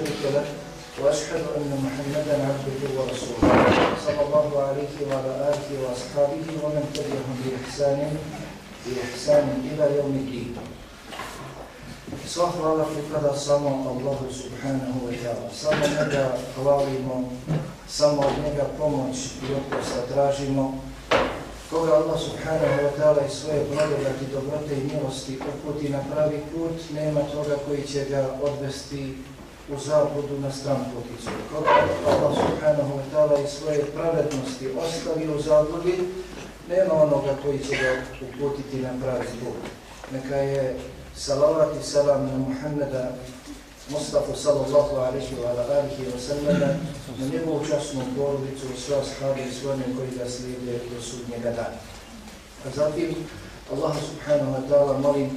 شريك له وأشهد أن محمدا عبده ورسوله صلى الله عليه وعلى آله وأصحابه ومن تبعهم بإحسان بإحسان إلى يوم الدين Sva hvala pripada samo Allahu subhanahu wa ta'ala. Samo njega hvalimo, samo od njega pomoć i oprosta tražimo. Koga Allah subhanahu wa ta'ala i svoje blagodati, dobrote i milosti uputi na pravi put, nema toga koji će ga odvesti u zapodu na stranu poticu. Allah subhanahu wa ta'ala i svoje pravednosti ostavi u zabudi, nema onoga koji će ga uputiti na pravi put. Neka je salavat i salam na Muhammeda Mustafa sallallahu alaihi wa alihi wa sallam na njegovu časnu porodicu i sve ashabi i sve koji ga slijede do sudnjega dana. A zatim Allah subhanahu wa ta'ala molim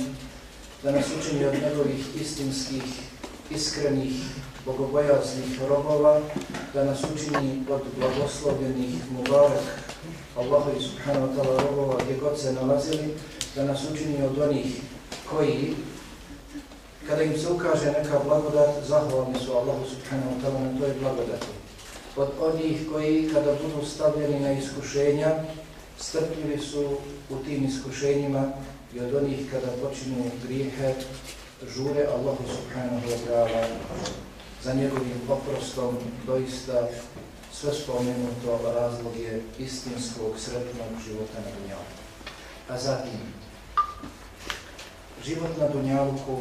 da nas učini od njegovih istinskih, iskrenih, bogobojaznih robova, da nas učini od blagoslovljenih mubarak Allahu subhanahu wa ta'ala robova gdje god se nalazili, da nas učini od onih koji kada im se ukaže neka blagodat, zahvalni su Allahu subhanahu wa ta'ala na toj blagodati. Od onih koji kada budu stavljeni na iskušenja, strpljivi su u tim iskušenjima i od onih kada počinu grijehe, žure Allahu subhanahu wa ta'ala za njegovim oprostom doista sve spomenuto razlog je istinskog sretnog života na dunjalu. A zatim, život na dunjaluku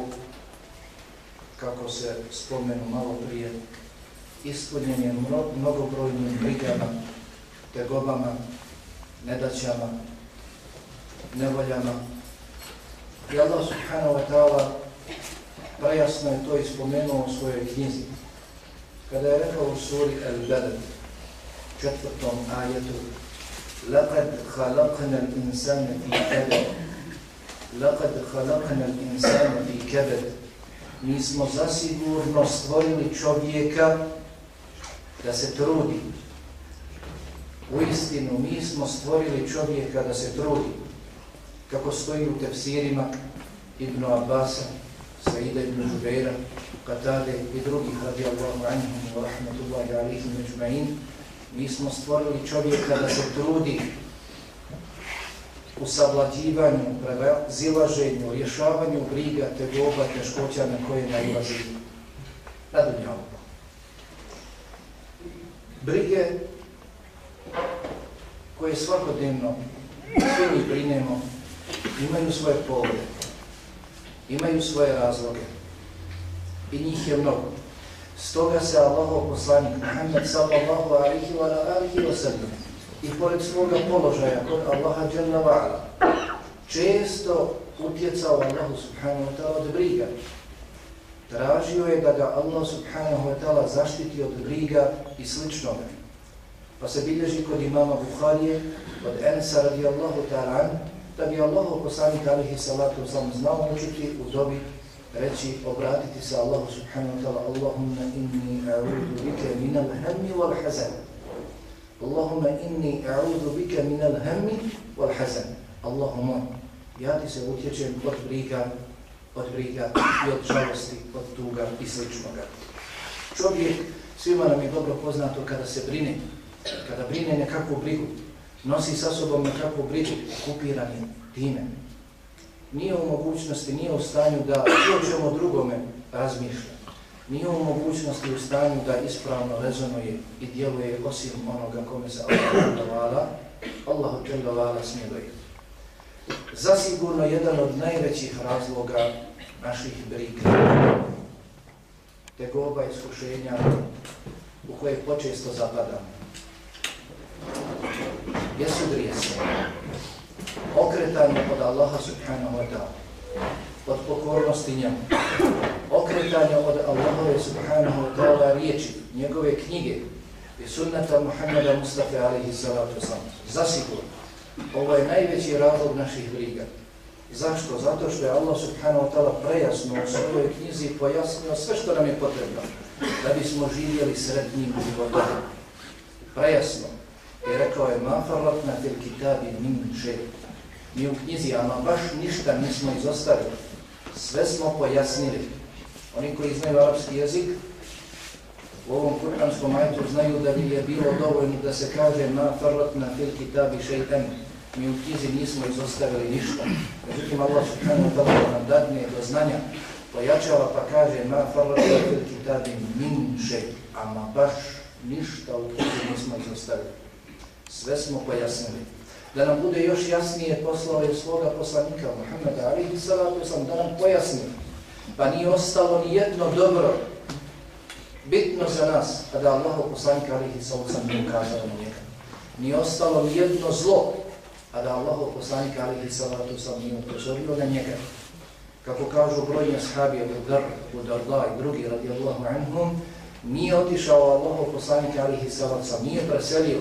kako se spomenu malo prije, ispunjen je mnogobrojnim brigama, tegobama, nedaćama, nevoljama. I Allah subhanahu wa ta'ala prejasno je to ispomenuo u svojoj knjizi. Kada je rekao u suri Al-Balad, četvrtom ajetu, لَقَدْ خَلَقْنَا الْإِنسَانَ فِي كَبَدْ لَقَدْ خَلَقْنَا الْإِنسَانَ فِي كَبَدْ mi smo zasigurno stvorili čovjeka da se trudi. U istinu, mi smo stvorili čovjeka da se trudi. Kako stoji u tefsirima Ibn Abbasa, Saida ibn Žubeira, Katade i drugih radijallahu anhum wa rahmatullahi alihim međuma'in, mi smo stvorili čovjeka da se trudi u savlađivanju, zilaženju, rješavanju briga, tegoba, teškoća na koje najlazi na dunjavu. Brige koje svakodnevno svi mi brinemo, imaju svoje povode, imaju svoje razloge i njih je mnogo. Stoga se Allahov poslanik Muhammed sallallahu alihi wa alihi wa sallam i pored svoga položaja kod Allaha Jalla wa'ala često utjecao Allahu subhanahu wa ta'ala od briga. Tražio je da ga Allah subhanahu wa ta'ala zaštiti od briga i sličnoga. Pa se bilježi kod imama Bukharije, od Ensa radijallahu ta'ala da bi Allah poslanik alihi salatu sam znao učiti u dobi reći, obratiti se Allahu subhanahu wa ta'ala Allahumma inni a'udu bike minal hammi wal hazan. Allahumma inni a'udhu bika min al-hammi wal-hazan. Allahumma, ja ti se utječem od briga, od briga i od žalosti, od tuga i sličnoga. Čovjek, svima nam je dobro poznato kada se brine, kada brine nekakvu brigu, nosi sa sobom nekakvu brigu, okupiran je time. Nije u mogućnosti, nije u stanju da o čemu drugome razmišlja nije u mogućnosti u stanju da ispravno rezonuje i djeluje osim onoga kome se Allah dželjavala, Allahu dželjavala smjeluje. Zasigurno jedan od najvećih razloga naših briga, tegoba iskušenja u koje počesto zapadamo, jesu grijesi. okretanje od Allaha subhanahu wa ta'ala, od pokornosti njemu, okretanje od Allahove subhanahu wa ta'ala riječi, njegove knjige i sunnata Muhammeda Mustafa alaihi salatu sallam. Zasigurno, ovo je najveći razlog naših briga. Zašto? Zato što je Allah subhanahu wa ta'ala prejasno u svojoj knjizi pojasnio sve što nam je potrebno da bismo živjeli sretnim životom. Prejasno. I rekao je, ma farlatna fil kitabi min še. Mi u knjizi, ama baš ništa nismo izostavili. Sve smo pojasnili. Oni koji znaju arapski jezik, u ovom kur'anskom ajtu znaju da bi je bilo dovoljno da se kaže ma farlatna fil kitabi šeitan. Mi u knjizi nismo izostavili ništa. Međutim, Allah subhanahu wa ta'ala nam dadne do znanja pojačava pa kaže ma farlatna fil kitabi min šeitan. Ama baš ništa u knjizi nismo izostavili. Sve smo pojasnili. Da nam bude još jasnije poslao je svoga poslanika Muhammeda alihi salatu sam da nam pojasni. Pa nije ostalo ni jedno dobro bitno za nas, a da Allah poslanik alihi sallam nije ukazao na njega. Nije ostalo ni jedno zlo, a da Allah poslanik alihi salatu sam nije upozorio na njega. Kako kažu brojni ashabi Abu Dar, Abu Darda i drugi radijallahu anhum, nije otišao Allahov poslanik alihi salaca, nije preselio,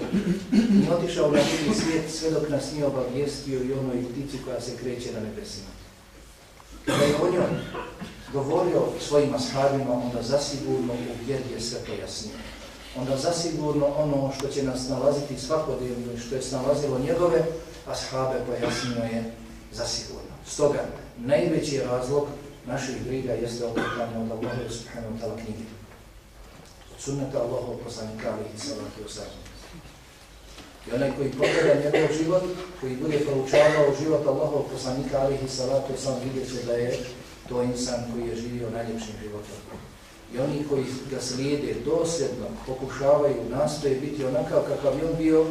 nije otišao na drugi svijet sve dok nas nije obavijestio i onoj ptici koja se kreće na nebesima. Kada je o njoj govorio svojim ashabima, onda zasigurno u vjeri je sve pojasnio. Onda zasigurno ono što će nas nalaziti svakodnevno i što je snalazilo njegove, ashabe pojasnio je zasigurno. Stoga, najveći razlog naših briga jeste okretanje od Allaha subhanahu wa ta'ala knjige sunneta Allahov poslanika alihi salatu wasalam. I onaj koji pogleda njegov život, koji bude proučavao život Allahov poslanika alihi salatu wasalam, vidjet će da je to insan koji je živio najljepšim životom. I oni koji ga slijede dosljedno, pokušavaju, nastoje biti onakav kakav je on bio,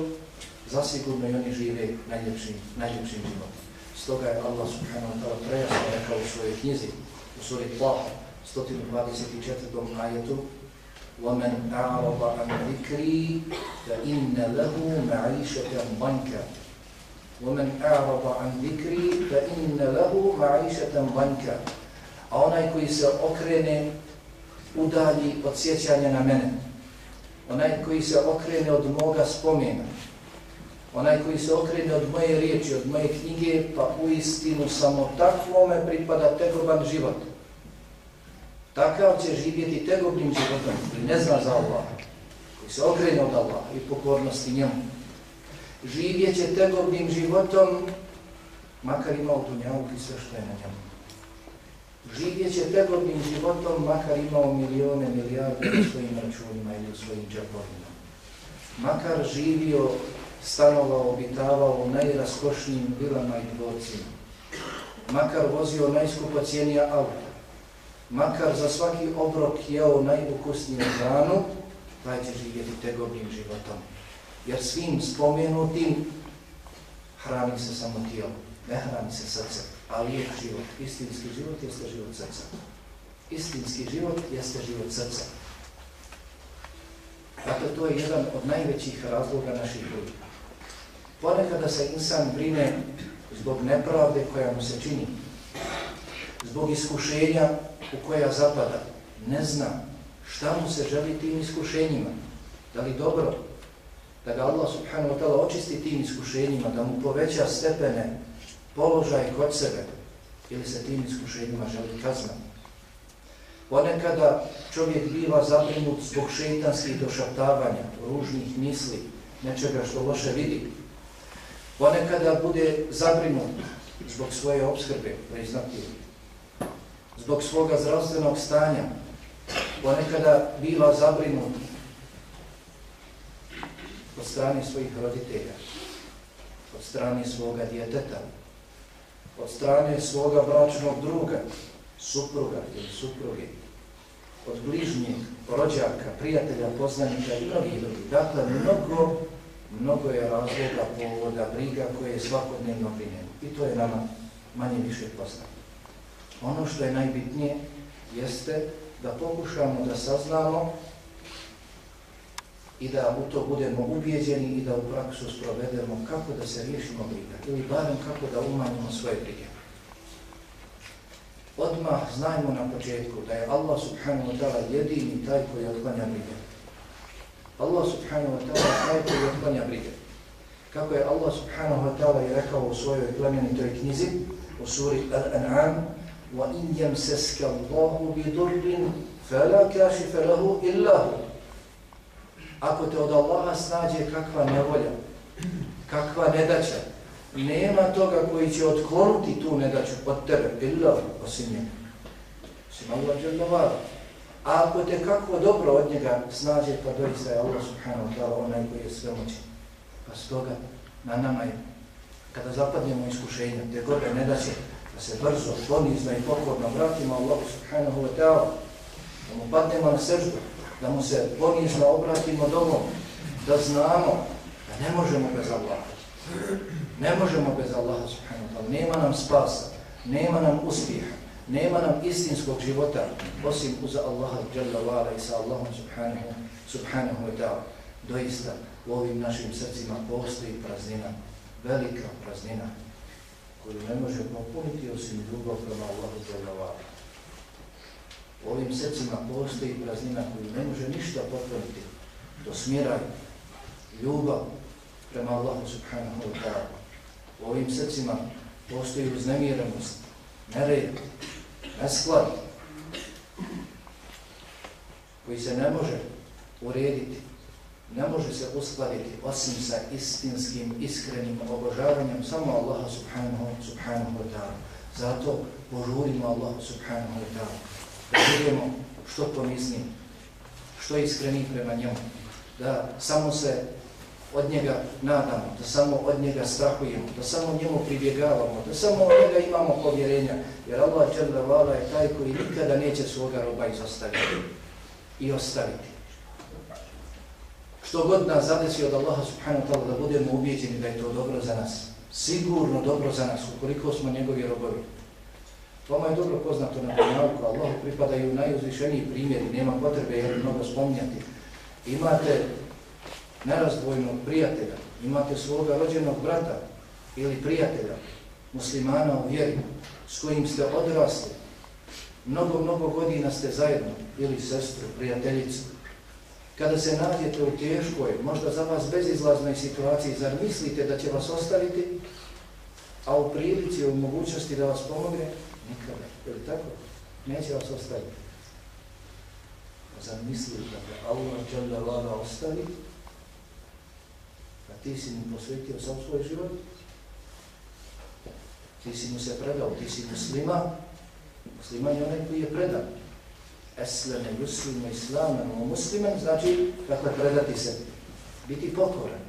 zasigurno i oni žive najljepšim, najljepšim životom. Stoga je Allah subhanahu wa ta'ala prejasno rekao u svojoj knjizi, u suri Tlaha, 124. ajetu, وَمَنْ أَعْرَضَ عَنْ ذِكْرِي فَإِنَّ لَهُ مَعِيشَةً ضَنْكًا وَمَنْ أَعْرَضَ عَنْ ذِكْرِي فَإِنَّ لَهُ مَعِيشَةً ضَنْكًا a onaj koji se okrene udalji od sjećanja na mene, onaj koji se okrene od moga spomena, onaj koji se okrene od moje riječi, od moje knjige, pa u istinu samo takvome pripada tegoban život. Takav će živjeti tegobnim životom, koji ne zna za Allah, koji se okrene od Allah i pokornosti njemu. Živjet će tegobnim životom, makar imao u i sve što je na njemu živjet će tegobnim životom, makar imao milione, milijarde u svojim računima ili u svojim džapovima. Makar živio, stanovao, obitavao u najraskošnijim vilama i dvorcima. Makar vozio najskupo cijenija auta. Makar za svaki obrok jeo najukusniju hranu, taj će živjeti tegobnim životom. Jer svim spomenutim hrani se samo tijelo, ne hrani se srcem a lijep život. Istinski život jeste život srca. Istinski život jeste život srca. Dakle, to je jedan od najvećih razloga naših ljudi. Ponekada se insan brine zbog nepravde koja mu se čini, zbog iskušenja u koja zapada, ne zna šta mu se želi tim iskušenjima, da li dobro, da ga Allah subhanahu wa ta'ala očisti tim iskušenjima, da mu poveća stepene položaj kod sebe. Ili se tim iskušenjima želi kaznati. Ponekada čovjek biva zabrinut zbog šeitanskih došaptavanja, ružnih misli, nečega što loše vidi. Ponekada bude zabrinut zbog svoje obskrbe, priznati, zbog svoga zdravstvenog stanja. Ponekada bila zabrinut od strane svojih roditelja, od strane svoga djeteta, od strane svoga bračnog druga, supruga ili supruge, od bližnjeg, rođaka, prijatelja, poznanika i mnogih drugih. Dakle, mnogo, mnogo je razloga povoda briga koje je svakodnevno brinjeno. I to je nama manje više poznato. Ono što je najbitnije jeste da pokušamo da saznamo i da u to budemo ubijeđeni i da u praksu sprovedemo kako da se riješimo briga ili barem kako da umanjimo svoje brige. Odmah znajmo na početku da je Allah subhanahu wa ta'ala jedini taj koji otklanja brige. Allah subhanahu wa ta'ala taj koji otklanja brige. Kako je Allah subhanahu wa ta'ala i rekao u svojoj plemenitoj knjizi u suri Al-An'am وَإِنْ يَمْسَسْكَ اللَّهُ بِدُرٍ فَلَا كَاشِفَ لَهُ إِلَّا هُ Ako te od Allaha snađe kakva nevolja, kakva nedaća, nema toga koji će otkloniti tu nedaću od tebe, illa osim njega. Osim Allah dželjavala. A ako te kako dobro od njega snađe, pa doista je Allah subhanahu wa ta'ala onaj koji je sve moći. Pa stoga na nama je, kada zapadnemo iskušenja, te gore nedaće, da se brzo, ponizno i pokorno vratimo Allah subhanahu wa ta'ala, da mu padnemo na sežbu, da mu se ponizno obratimo domom, da znamo da ne možemo bez Allaha. Ne možemo bez Allaha subhanahu wa ta'ala. Nema nam spasa, nema nam uspjeha, nema nam istinskog života osim uza Allaha jalla vala i sa Allahom subhanahu, subhanahu wa ta'ala. Doista u ovim našim srcima postoji praznina, velika praznina koju ne može popuniti osim ljubav prema Allahu jalla. U ovim srcima postoji praznina koju ne može ništa popuniti. To smjera ljubav prema Allahu subhanahu wa ta'ala. U ovim srcima postoji uznemirenost, nered, nesklad, koji se ne može urediti, ne može se uskladiti osim sa istinskim, iskrenim obožavanjem samo Allaha subhanahu, subhanahu wa ta'ala. Zato požurimo Allahu subhanahu wa ta'ala, da budemo što pomisni, što iskreni prema njemu, da samo se od njega nadamo, da samo od njega strahujemo, da samo njemu pribjegavamo, da samo od njega imamo povjerenja, jer Allah je taj koji nikada neće svoga roba izostaviti i ostaviti. Što god nas zadesi od Allaha subhanahu wa ta'ala da budemo ubijeđeni da je to dobro za nas, sigurno dobro za nas, ukoliko smo njegovi robovi. Vama je dobro poznato na dunjavku, Allahu pripadaju najuzvišeniji primjeri, nema potrebe jer mnogo spominjati. Imate nerazdvojnog prijatelja, imate svoga rođenog brata ili prijatelja, muslimana u vjeri, s kojim ste odrasli, mnogo, mnogo godina ste zajedno, ili sestru, prijateljicu, kada se nađete u teškoj, možda za vas bezizlaznoj situaciji, zar mislite da će vas ostaviti, a u prilici, u mogućnosti da vas pomogne, nikada, je li tako? Neće vas ostaviti. Zar mislite da te Allah će da vlada a ti si mu posvetio sam svoj život, ti si mu se predao, ti si muslima, musliman je onaj koji je predan. Esleme, muslima, islama, o musliman, znači, dakle, predati se, biti pokoran.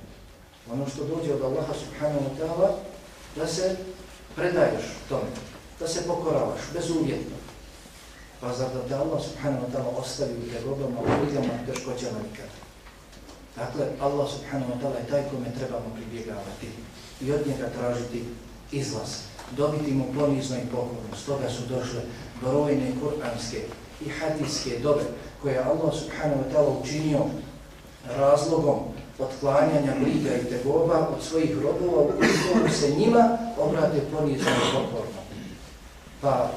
Ono što dođe od Allaha subhanahu wa ta'ala, da se predaješ tome, da se pokoravaš, bezuvjetno. Pa zar da te Allah subhanahu wa ta'ala ostavi u te robama, u brigama, teškoćama nikada. Dakle, Allah subhanahu wa ta'ala je taj kome trebamo pribjegavati i od njega tražiti izlaz, dobiti mu ponizno i pokorno. Stoga su došle brojne kuranske i hadijske dobe koje Allah subhanahu wa ta'ala učinio razlogom otklanjanja briga i tegoba od svojih robova u se njima obrate ponizno i pokorno. Pa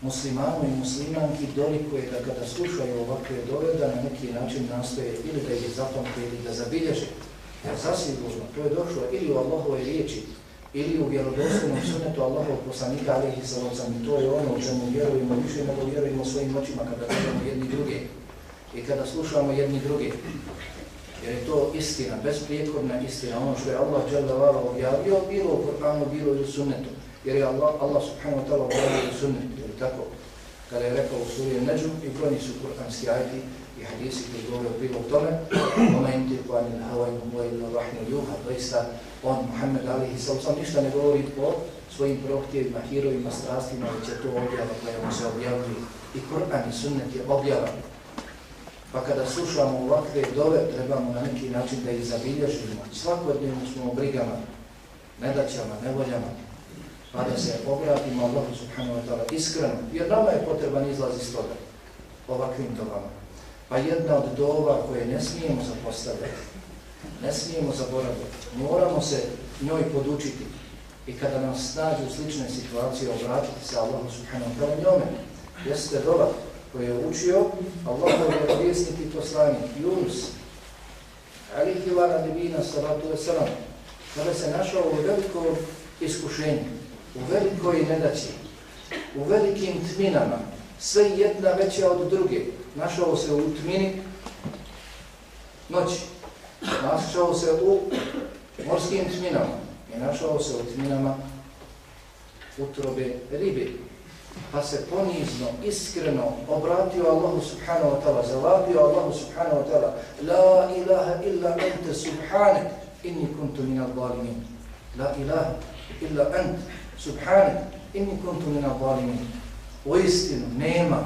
muslimanu i muslimanki dolikuje da kada slušaju ovakve dove da na neki način nastoje ili da ih zapamte ili da zabilježe. Jer zasigurno to je došlo ili u Allahove riječi ili u vjerodostojnom sunetu Allahov poslanika alihi sallam i to je ono u čemu vjerujemo više nego vjerujemo svojim očima kada gledamo jedni druge i kada slušamo jedni druge. Jer je to istina, besprijekorna istina, ono što je Allah objavio, bilo u Koranu, bilo i u sunnetu. Jer je Allah, Allah subhanahu wa ta'ala objavio u sunnetu tako, kada je rekao u suri Neđu i brojni su kur'anski ajti i hadisi koji govore o prilog tome, ona im ti planil havajnu mojinu rahnu juha, doista on, Muhammed Ali, sam sam ništa ne govori po svojim prohtjevima, hirovima, strastima, već je to objava koja mu se objavljuje. I Kur'an i sunnet je objava. Pa kada slušamo ovakve dove, trebamo na neki način da ih zabilježimo. Svakodnevno smo u brigama, nedaćama, nevoljama, pa da se obratimo Allahu subhanahu wa ta'ala iskreno, jer nama je potreban izlaz iz toga, ovakvim dovama. Pa jedna od dova koje ne smijemo zapostavljati, ne smijemo zaboraviti, moramo se njoj podučiti. I kada nam snađu slične situacije obratiti se Allahu subhanahu wa ta'ala njome, jeste dova koje je učio Allahu je i poslanik Yunus, Ali vana Divina salatu wasalam, kada se našao u velikom iskušenju, u velikoj nedaći, u velikim tminama, sve jedna veća od druge, našao se u tmini noći, našao se u morskim tminama i našao se u tminama utrobe ribe. Pa se ponizno, iskreno obratio Allahu subhanahu wa ta'ala, zavapio Allahu subhanahu wa ta'ala, La ilaha illa ente subhanek, inni kuntu min al-zalimin. La ilaha illa ente subhanek, inni kuntu min al-zalimin. U istinu nema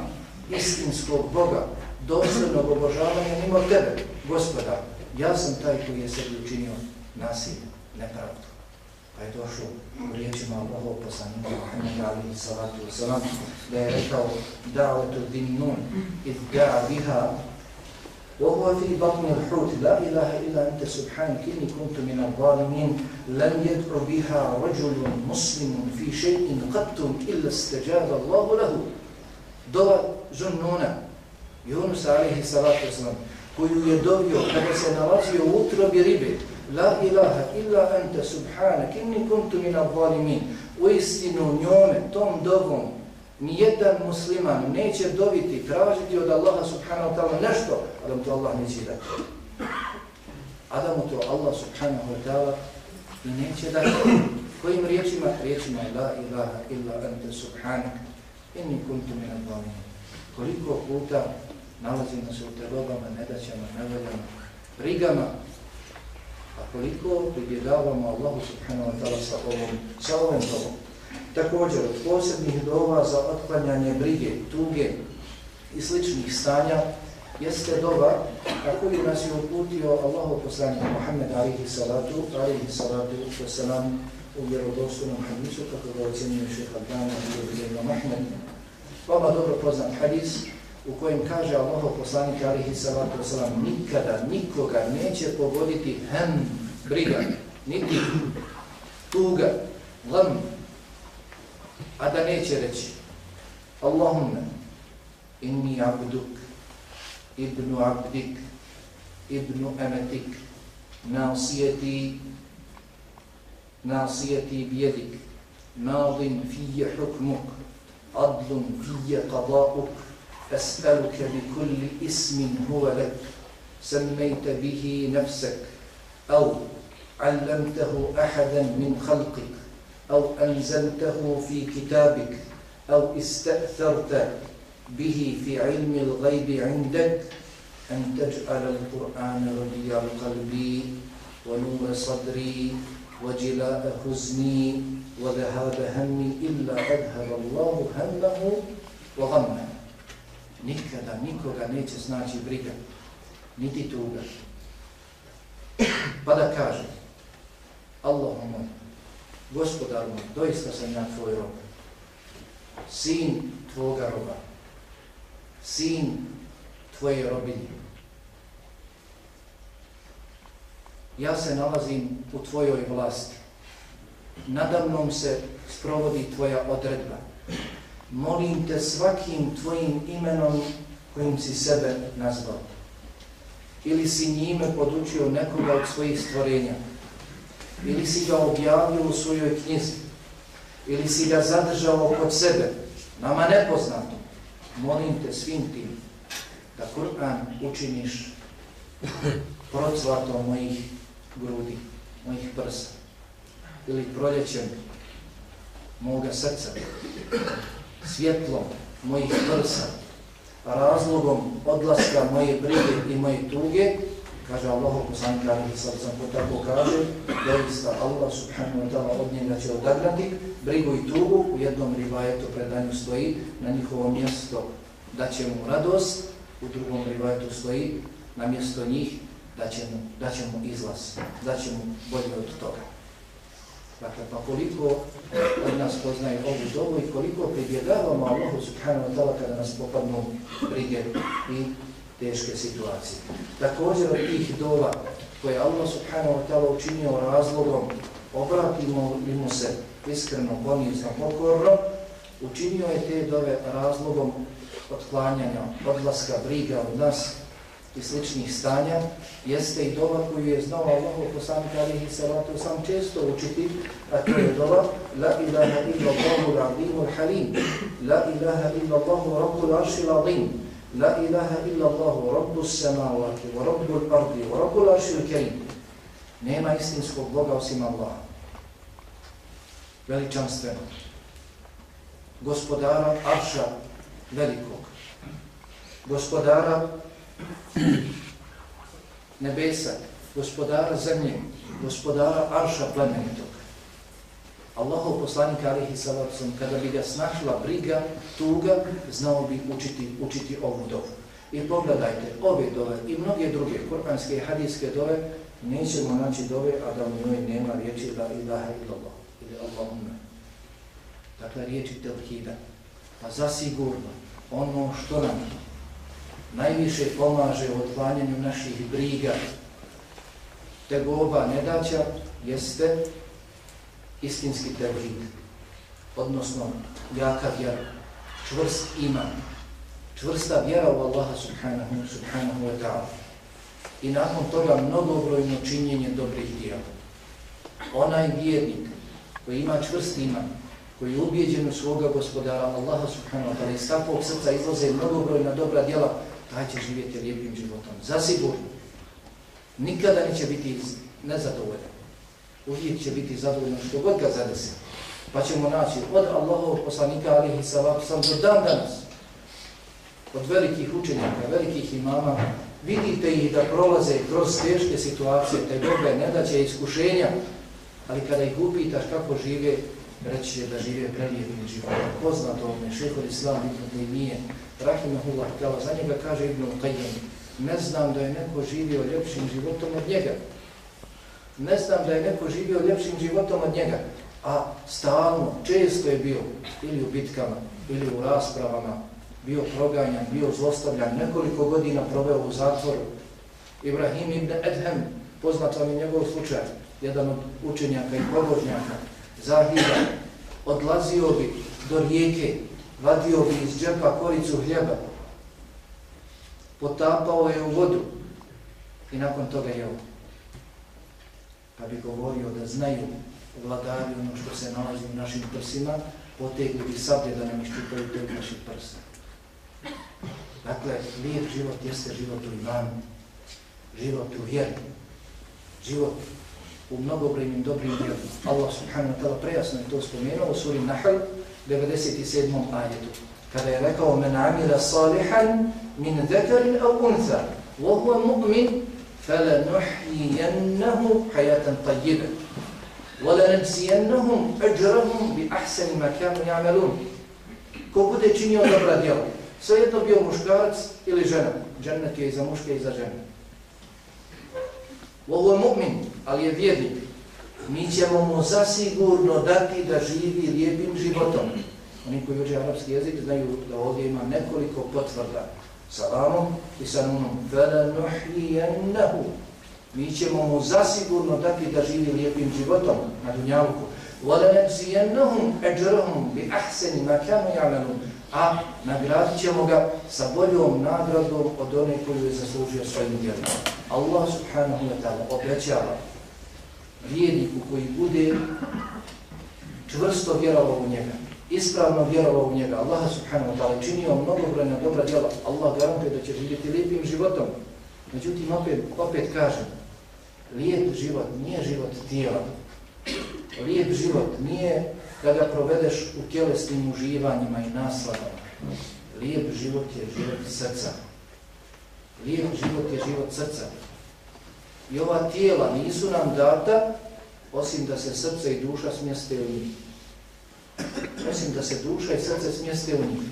istinskog Boga, dosljednog obožavanja mimo tebe, gospoda. Ja sam taj koji je sebi učinio nasilje, nepravdu. Pa je došlo u riječima Allahov poslanika Muhammeda alihi salatu wasalam da je rekao da'vatu dhinnun id da'a biha وهو في بطن الحوت لا إله إلا أنت سبحانك إني كنت من الظالمين لم يدع بها رجل مسلم في شيء قط إلا استجاب الله له dova žununa Yunus alihi salatu osnovu, koju je dobio kada se nalazio u utrobi ribe, la ilaha illa anta subhanak, inni kuntu mina valimin, u istinu njome, tom dovom, nijedan musliman neće dobiti, tražiti od Allaha subhanahu ta'ala nešto, a da mu to Allah neće dati. A da mu to Allah subhanahu ta'ala neće dati. Kojim riječima? Riječima la ilaha illa anta subhanak, inni kuntu min al-zalimin. Koliko puta nalazimo se u tegobama, nedaćama, nevoljama, brigama, A koliko pribjegavamo Allahu subhanahu wa ta'ala sa ovom, sa ovom dobom. Također, od posebnih dova za otklanjanje brige, tuge i sličnih stanja jeste doba na koju nas je uputio Allahu poslanik Muhammed alihi salatu, alihi salatu wasalam u vjerodostojnom hadisu, kako ga ocjenio šeha Dana i Ubijedno Mahmed. Vama dobro poznat hadis u kojem kaže Allah poslanik alihi salatu wasalam nikada nikoga neće pogoditi hem briga, niti tuga, lam, a da neće reći Allahumma inni abduk ibnu abdik ibnu emetik nasijeti nasijeti bjedik, nadin fije hukmuk. Adlun fije qadauk أسألك بكل اسم هو لك سميت به نفسك أو علمته أحدا من خلقك أو أنزلته في كتابك أو استأثرت به في علم الغيب عندك أن تجعل القرآن ربيع قلبي ونور صدري وجلاء حزني وذهاب همي إلا أذهب الله همه وغمه nikada nikoga neće znači briga, niti tuga. Pa da kaže, Allahu moj, gospodar moj, doista sam ja tvoj rob, sin tvoga roba, sin tvoje robinje. Ja se nalazim u tvojoj vlasti. Nadamnom se sprovodi tvoja odredba molim te svakim tvojim imenom kojim si sebe nazvao. Ili si njime podučio nekoga od svojih stvorenja. Ili si ga objavio u svojoj knjizi. Ili si ga zadržao kod sebe, nama nepoznato. Molim te svim tim da Kur'an učiniš procvatom mojih grudi, mojih prsa. Ili proljećem moga srca svjetlom mojih prsa, razlogom odlaska moje brige i moje tuge, kaže Allah, poslanik Ali sad sam ko tako kaže, doista Allah subhanahu wa ta'ala od njega će odagrati brigu i tugu, u jednom rivajetu predanju stoji, na njihovo mjesto da će mu radost, u drugom rivajetu stoji, na mjesto njih da će mu, da će mu izlaz, da će mu bolje od toga. Dakle, pa koliko od nas poznaje ovu dobu i koliko pribjegavamo Allahu subhanahu wa ta'ala kada nas popadnu brige i teške situacije. Također od tih dova koje Allah subhanahu wa ta'ala učinio razlogom, obratimo li mu se iskreno, ponizno, pokorno, učinio je te dove razlogom otklanjanja, odlaska, briga od nas i sličnih stanja, jeste i dova koju je znao Allah poslanik alihi salatu sam često učiti, a to je dova La ilaha illa Allahu l'adimu halim, La ilaha illa Allahu rabbu l'arši l'azim, La ilaha illa Allahu rabbu samavati, wa rabbu l'ardi, wa rabbu l'arši l'kerim. Nema istinskog Boga osim Allaha. Veličanstveno. Gospodara Arša velikog. Gospodara nebesa, gospodara zemlje, gospodara Arša plemenitog. Allahov poslanik alihi salacom, kada bi ga snašla briga, tuga, znao bi učiti, učiti ovu dovu. I pogledajte, ove dove i mnoge druge kuranske i hadijske dove, nećemo naći dove, a da u njoj nema riječi la ilaha illallah ili Allahumma. Dakle, riječi telhida. Pa zasigurno, ono što nam najviše pomaže u otklanjanju naših briga, tegoba nedaća, jeste istinski tevhid, odnosno jaka vjera, čvrst iman, čvrsta vjera u Allaha subhanahu, subhanahu wa ta'ala. I nakon toga mnogobrojno činjenje dobrih djela. Onaj vjernik koji ima čvrst iman, koji je ubijeđen u svoga gospodara Allaha subhanahu wa ta'ala iz takvog srca izlaze mnogobrojna dobra djela, taj će živjeti lijepim životom. Zasigurno. Nikada neće biti nezadovoljan. Uvijek će biti zadovoljan što god ga zadesi. Pa ćemo naći od Allahovog poslanika alihi salatu sam do dan danas. Od velikih učenjaka, velikih imama, vidite ih da prolaze kroz teške situacije, te dobe, nedaće, iskušenja, ali kada ih upitaš kako žive, reći da žive prelijevim život. Poznato ovome, šehol islam, Ibn nije, rahimahullah tjela, za njega kaže Ibn Qayyim, ne znam da je neko živio ljepšim životom od njega. Ne znam da je neko živio ljepšim životom od njega, a stalno, često je bio ili u bitkama, ili u raspravama, bio proganjan, bio zlostavljan, nekoliko godina proveo u zatvoru. Ibrahim ibn Edhem, poznat vam je njegov slučaj, jedan od učenjaka i pobožnjaka, zahida, odlazio bi do rijeke, vadio bi iz džepa koricu hljeba, potapao je u vodu i nakon toga jeo. Pa bi govorio da znaju vladari ono što se nalazi u našim prsima, potegli bi sablje da nam iščupaju tog naših prsa. Dakle, lijep život jeste život u imanu, život u vjeru, život u mnogobrojnim dobrim djelima. Allah subhanahu wa ta'ala prejasno je to spomenuo u suri Nahl, 97. ajetu. Kada je rekao men amila salihan min zekarin au unza wa huwa mu'min falanuhyiyannahu hayatan tayyiban wa la najziyannahum ajrahum bi ya'malun. Ko bude činio dobra djela, svejedno bio muškarac ili žena, džennet je i za muške i za žene. Ovo je mu'min, ali je vjednik. mi ćemo mu zasigurno dati da živi lijepim životom. Oni koji uđe arapski jezik znaju da ovdje ima nekoliko potvrda salamom i sanunom. Fela nuhijennahu. Mi ćemo mu zasigurno dati da živi lijepim životom na dunjavku. Vala nebzijennahum eđrahum bi ahseni makanu ja'lanum. A nagradit ćemo ga sa boljom nagradom od one koju je zaslužio svojim djelima. Allah subhanahu wa ta'ala obećava vjerniku koji bude čvrsto vjerovao u njega, ispravno vjerovao u njega, Allah subhanahu wa ta'ala činio mnogobrojna dobra djela, Allah garantuje da će živjeti lijepim životom. Međutim, opet, opet kažem, lijep život nije život tijela. Lijep život nije da ga provedeš u tjelesnim uživanjima i nasladama. Lijep život je život srca. Lijep život je život srca. I ova tijela nisu nam data osim da se srce i duša smjeste u njih. Osim da se duša i srce smjeste u njih.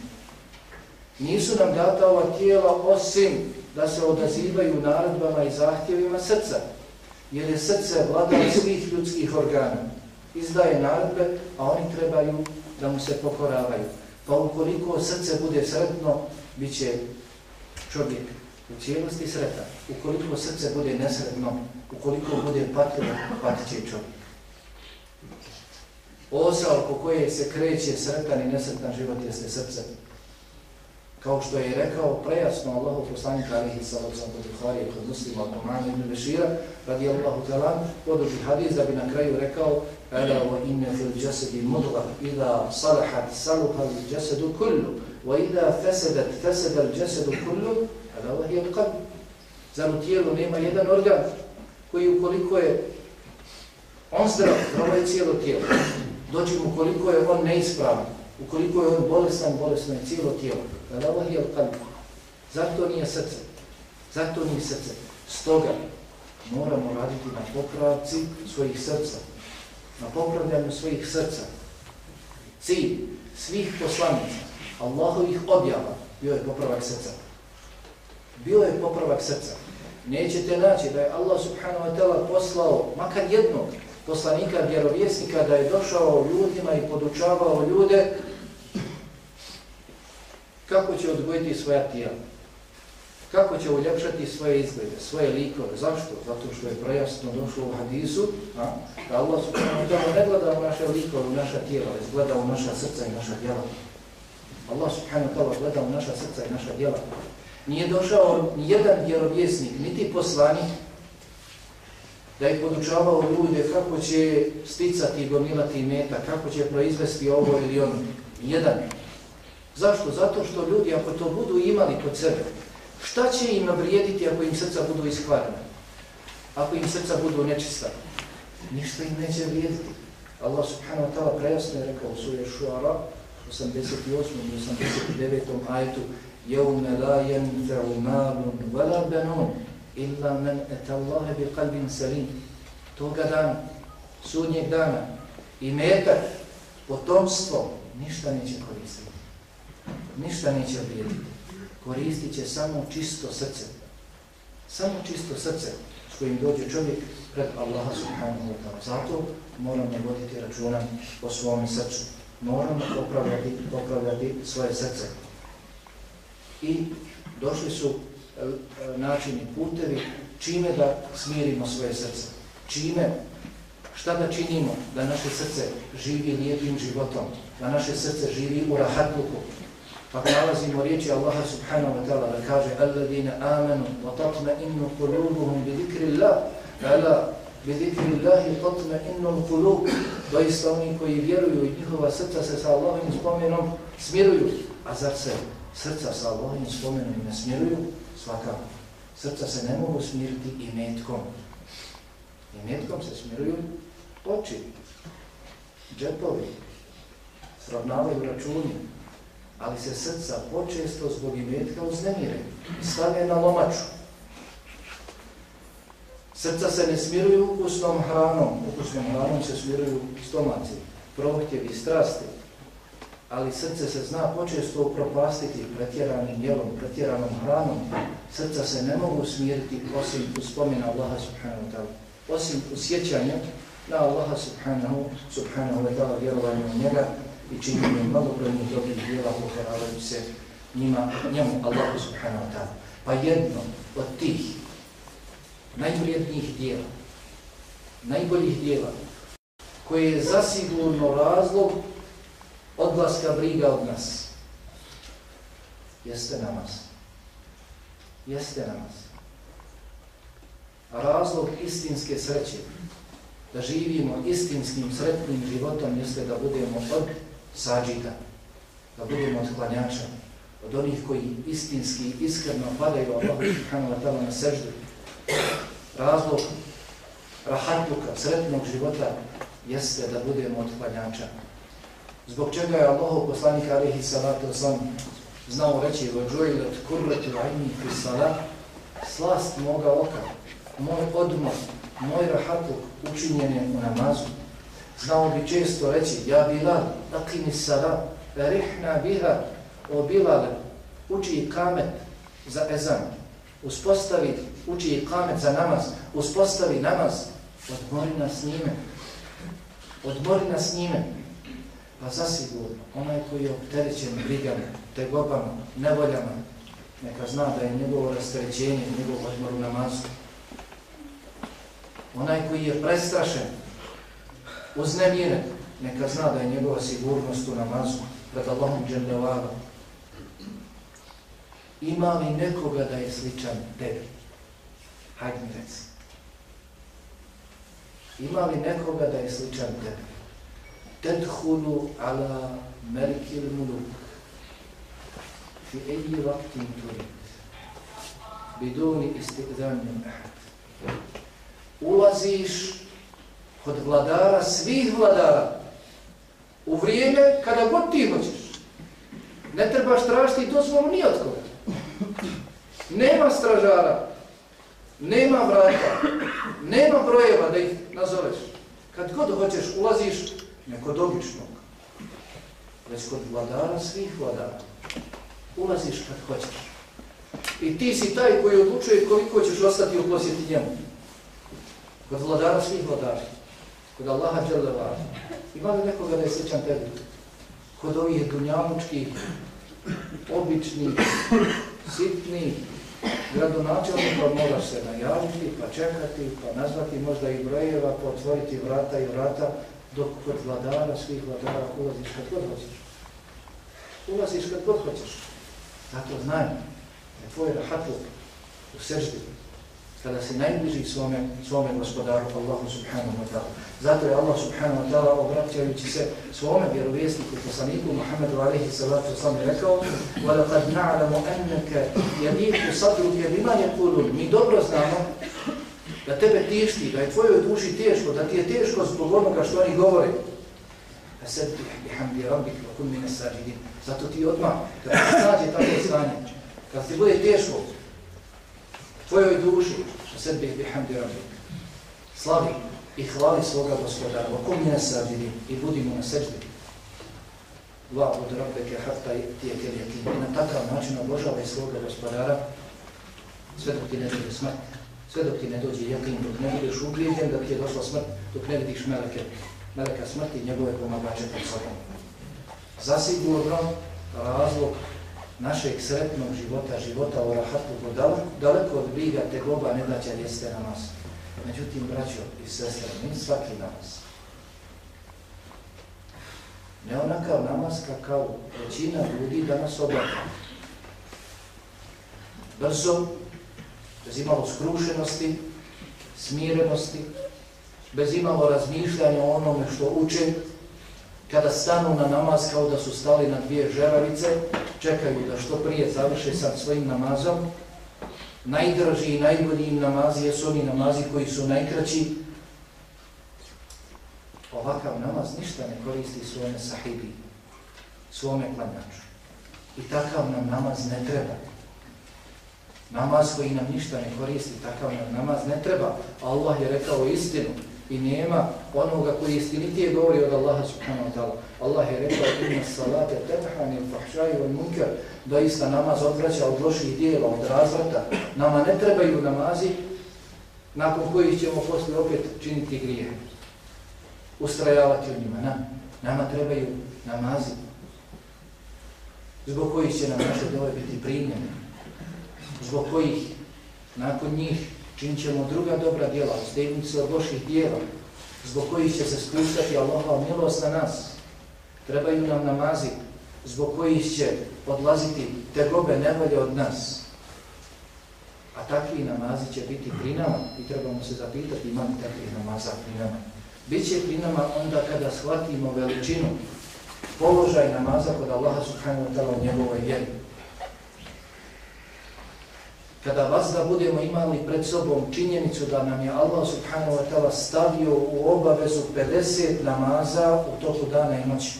Nisu nam data ova tijela osim da se odazivaju naredbama i zahtjevima srca. Jer je srce vladar svih ljudskih organa. Izdaje naredbe, a oni trebaju da mu se pokoravaju. Pa ukoliko srce bude sretno, bit će čovjek u cijelosti sreta. Ukoliko srce bude nesretno, ukoliko bude patilo, patit će čovjek. Osa oko koje se kreće sretan i nesretan život jeste srce. Kao što je rekao prejasno Allahu poslanik alihi sallahu sallam kod Buhari kod muslima od Omana ibn Bešira radi Allahu talan poduži hadis da bi na kraju rekao Ala wa inne fil jasedi mudla ida salahat saluha li jasedu kullu wa ida fesedat feseda jasedu kullu ala Allah je qab Zar u tijelu nema jedan organ koji ukoliko je on zdrav, zdravo je cijelo tijelo. Dođi mu koliko je on neispravan, ukoliko je on bolestan, bolesno je cijelo tijelo. Kada Allah je kalb. Zato nije srce. Zato nije srce. Stoga moramo raditi na popravci svojih srca. Na popravljanju svojih srca. Cilj svih poslanica, Allahovih objava, bio je popravak srca. Bio je popravak srca. Nećete naći da je Allah subhanahu wa ta'ala poslao makar jednog poslanika, vjerovjesnika, da je došao ljudima i podučavao ljude kako će odgojiti svoja tijela, kako će uljepšati svoje izglede, svoje likove. Zašto? Zato što je prejasno došlo u hadisu, a? da Allah subhanahu wa ta'ala ne gleda u naše likove, u naša tijela, već gleda u naša srca i naša djela. Allah subhanahu wa ta'ala gleda u naša srca i naša djela. Nije došao ni jedan vjerovjesnik, niti poslanik, da je podučavao ljude kako će sticati i gomilati meta, kako će proizvesti ovo ili ono. Jedan. Zašto? Zato što ljudi ako to budu imali kod sebe, šta će im vrijediti ako im srca budu iskvarene? Ako im srca budu nečista? Ništa im neće vrijediti. Allah subhanahu wa ta'ala prejasno je rekao u suje Šuara 88. i 89. ajetu يَوْمَ لَا يَنْفَعُ مَالٌ وَلَا بَنُونَ illa men etallahe bi kalbin salim. Toga dana, sudnjeg dana, i metak, potomstvo, ništa neće koristiti. Ništa neće vrijediti. Koristit će samo čisto srce. Samo čisto srce s kojim dođe čovjek pred Allaha subhanahu wa ta'ala. Zato moramo voditi računa o svom srcu. Moramo popravljati, popravljati svoje srce. I došli su e, e, načini putevi, čime da smirimo svoje srce, čime, šta da činimo da naše srce živi lijepim životom, da naše srce živi u rahatluku. Pa nalazimo riječi Allaha subhanahu wa ta'ala da kaže Alladine amanu wa tatme innu kulubuhum bi zikri Allah ala bi zikri Allahi tatme innu kulub doista oni koji vjeruju i njihova srca se sa Allahim spomenom smiruju. A zar se srca sa Allahovim spomenom ne smiruju? svakako. Srca se ne mogu smiriti i metkom. I metkom se smiruju oči, džepovi, sravnavaju računi, ali se srca počesto zbog imetka uznemire, stave na lomaču. Srca se ne smiruju ukusnom hranom, ukusnom hranom se smiruju stomaci, prohtjevi, strasti, ali srce se zna počesto upropastiti pretjeranim jelom, pretjeranom hranom. Srca se ne mogu smiriti osim u spomena Allaha subhanahu wa ta'ala, osim u sjećanju na Allaha subhanahu, subhanahu wa ta'ala vjerovanju u njega i činjenju malobrojnih dobrih djela uheravajući se njima, njemu, Allahu subhanahu wa ta'ala. Pa jedno od tih najvrijednijih djela, najboljih djela, koje je zasigurno razlog odlaska briga od nas. Jeste namaz. Jeste namaz. A razlog istinske sreće, da živimo istinskim sretnim životom, jeste da budemo od sađita, da budemo od klanjača, od onih koji istinski, iskreno padaju Allah subhanahu wa ta'ala na seždu. Razlog rahatluka, sretnog života, jeste da budemo od klanjača, Zbog čega je Allah poslanik alihi salatu sam znao reći vođujilet kurletu ajni fi salat slast moga oka, moj odmor, moj rahatuk učinjen je u namazu. Znao bi često reći ja Bilal, akini salat, rihna biha, o Bilale, uči kamet za ezan, uspostavi, uči kamet za namaz, uspostavi namaz, odmori nas njime, odmori nas njime, Pa zasigurno, onaj koji je opterećen brigama, tegobama, nevoljama, neka zna da je njegovo rastrećenje, njegov odmor u namazu. Onaj koji je prestrašen, uznemiren, neka zna da je njegova sigurnost u namazu pred Allahom džendevara. ima li nekoga da je sličan tebi? Hajde mi reci. Ima li nekoga da je sličan tebi? Tedhulu ala الملوك muluk أي وقت تريد بدون استئذان من ahad. Ulaziš kod vladara svih vladara u vrijeme kada god ti hoćeš. Ne trebaš tražiti dozvolu ni od koga. Nema stražara, nema vrata, nema brojeva da ih nazoveš. Kad god hoćeš, ulaziš ne kod običnog, već kod vladara svih vladara. Ulaziš kad hoćeš. I ti si taj koji odlučuje koliko ćeš ostati u posjeti njemu. Kod vladara svih vladara. Kod Allaha Đelevara. Ima li nekoga da je sličan tebi? Kod ovih dunjamučkih, običnih, sitnih, gradonačelnika pa moraš se najaviti, pa čekati, pa nazvati možda i brojeva, pa otvoriti vrata i vrata, dok kod vladara, svih vladara ulaziš kad god hoćeš. Ulaziš kad god hoćeš. Zato znaj, da tvoj rahatluk u seždi, kada si najbliži svome, svome gospodaru, Allahu subhanahu wa ta'ala. Zato je Allah subhanahu wa ta'ala obraćajući se svome vjerovjesniku, poslaniku Muhammedu alaihi salatu sam je rekao وَلَقَدْ نَعْلَمُ أَنَّكَ يَدِيكُ صَدْرُكَ بِمَا يَقُولُونَ Mi dobro znamo da tebe tišti, da je tvojoj duši teško, da ti je teško zbog onoga što oni govore. A sad ti bihamdi rabbik wa kun mine sađidin. Zato ti odmah, kad ti sađe tako stanje, kad ti bude teško, tvojoj duši, a sad bih bihamdi rabbik. Slavi i hvali svoga gospodara, wa kun mine sađidin i budimo na seđdi. Va od rabbeke hatta tije keljekin. I na takav način obožavaj svoga gospodara sve dok ti ne bude smrti. Sve dok ti ne dođe jakin, dok ne budeš ubijeđen da ti je došla smrt, dok ne vidiš meleke, meleka smrti i njegove pomagače pod sobom. Zasigurno razlog našeg sretnog života, života u rahatu, daleko, daleko od briga te goba ne jeste na nas. Međutim, braćo i sestre, mi svaki namaz. Ne onakav namaz kao većina ljudi danas oblaka. Brzo, bez imalo skrušenosti, smirenosti, bez imalo razmišljanja o onome što uče, kada stanu na namaz kao da su stali na dvije žeravice, čekaju da što prije završe sa svojim namazom, najdraži i najbolji im namazi jesu oni namazi koji su najkraći, ovakav namaz ništa ne koristi svome sahibi, svome klanjaču. I takav nam namaz ne treba. Namaz koji nam ništa ne koristi, takav nam namaz ne treba. Allah je rekao istinu i nema onoga koji istinitije govori od Allaha subhanahu wa ta'ala. Allah je rekao inna salate tebhani fahšaju al munkar doista namaz odvraća od loših dijela, od razvrata. Nama ne trebaju namazi nakon kojih ćemo posle opet činiti grije. Ustrajavati u njima. Na, nama trebaju namazi zbog kojih će nam naše dove biti primljene zbog kojih nakon njih činit ćemo druga dobra djela, ostaviti se od loših djela, zbog kojih će se spuštati Allahova milost na nas. Trebaju nam namazi zbog kojih će odlaziti te gobe nevolje od nas. A takvi namazi će biti pri nama i trebamo se zapitati imam li takvih namaza pri nama. Biće pri nama onda kada shvatimo veličinu položaj namaza kod Allaha subhanahu wa ta'ala u njegovoj vjeri kada vas da budemo imali pred sobom činjenicu da nam je Allah subhanahu wa ta'ala stavio u obavezu 50 namaza u toku dana i noći.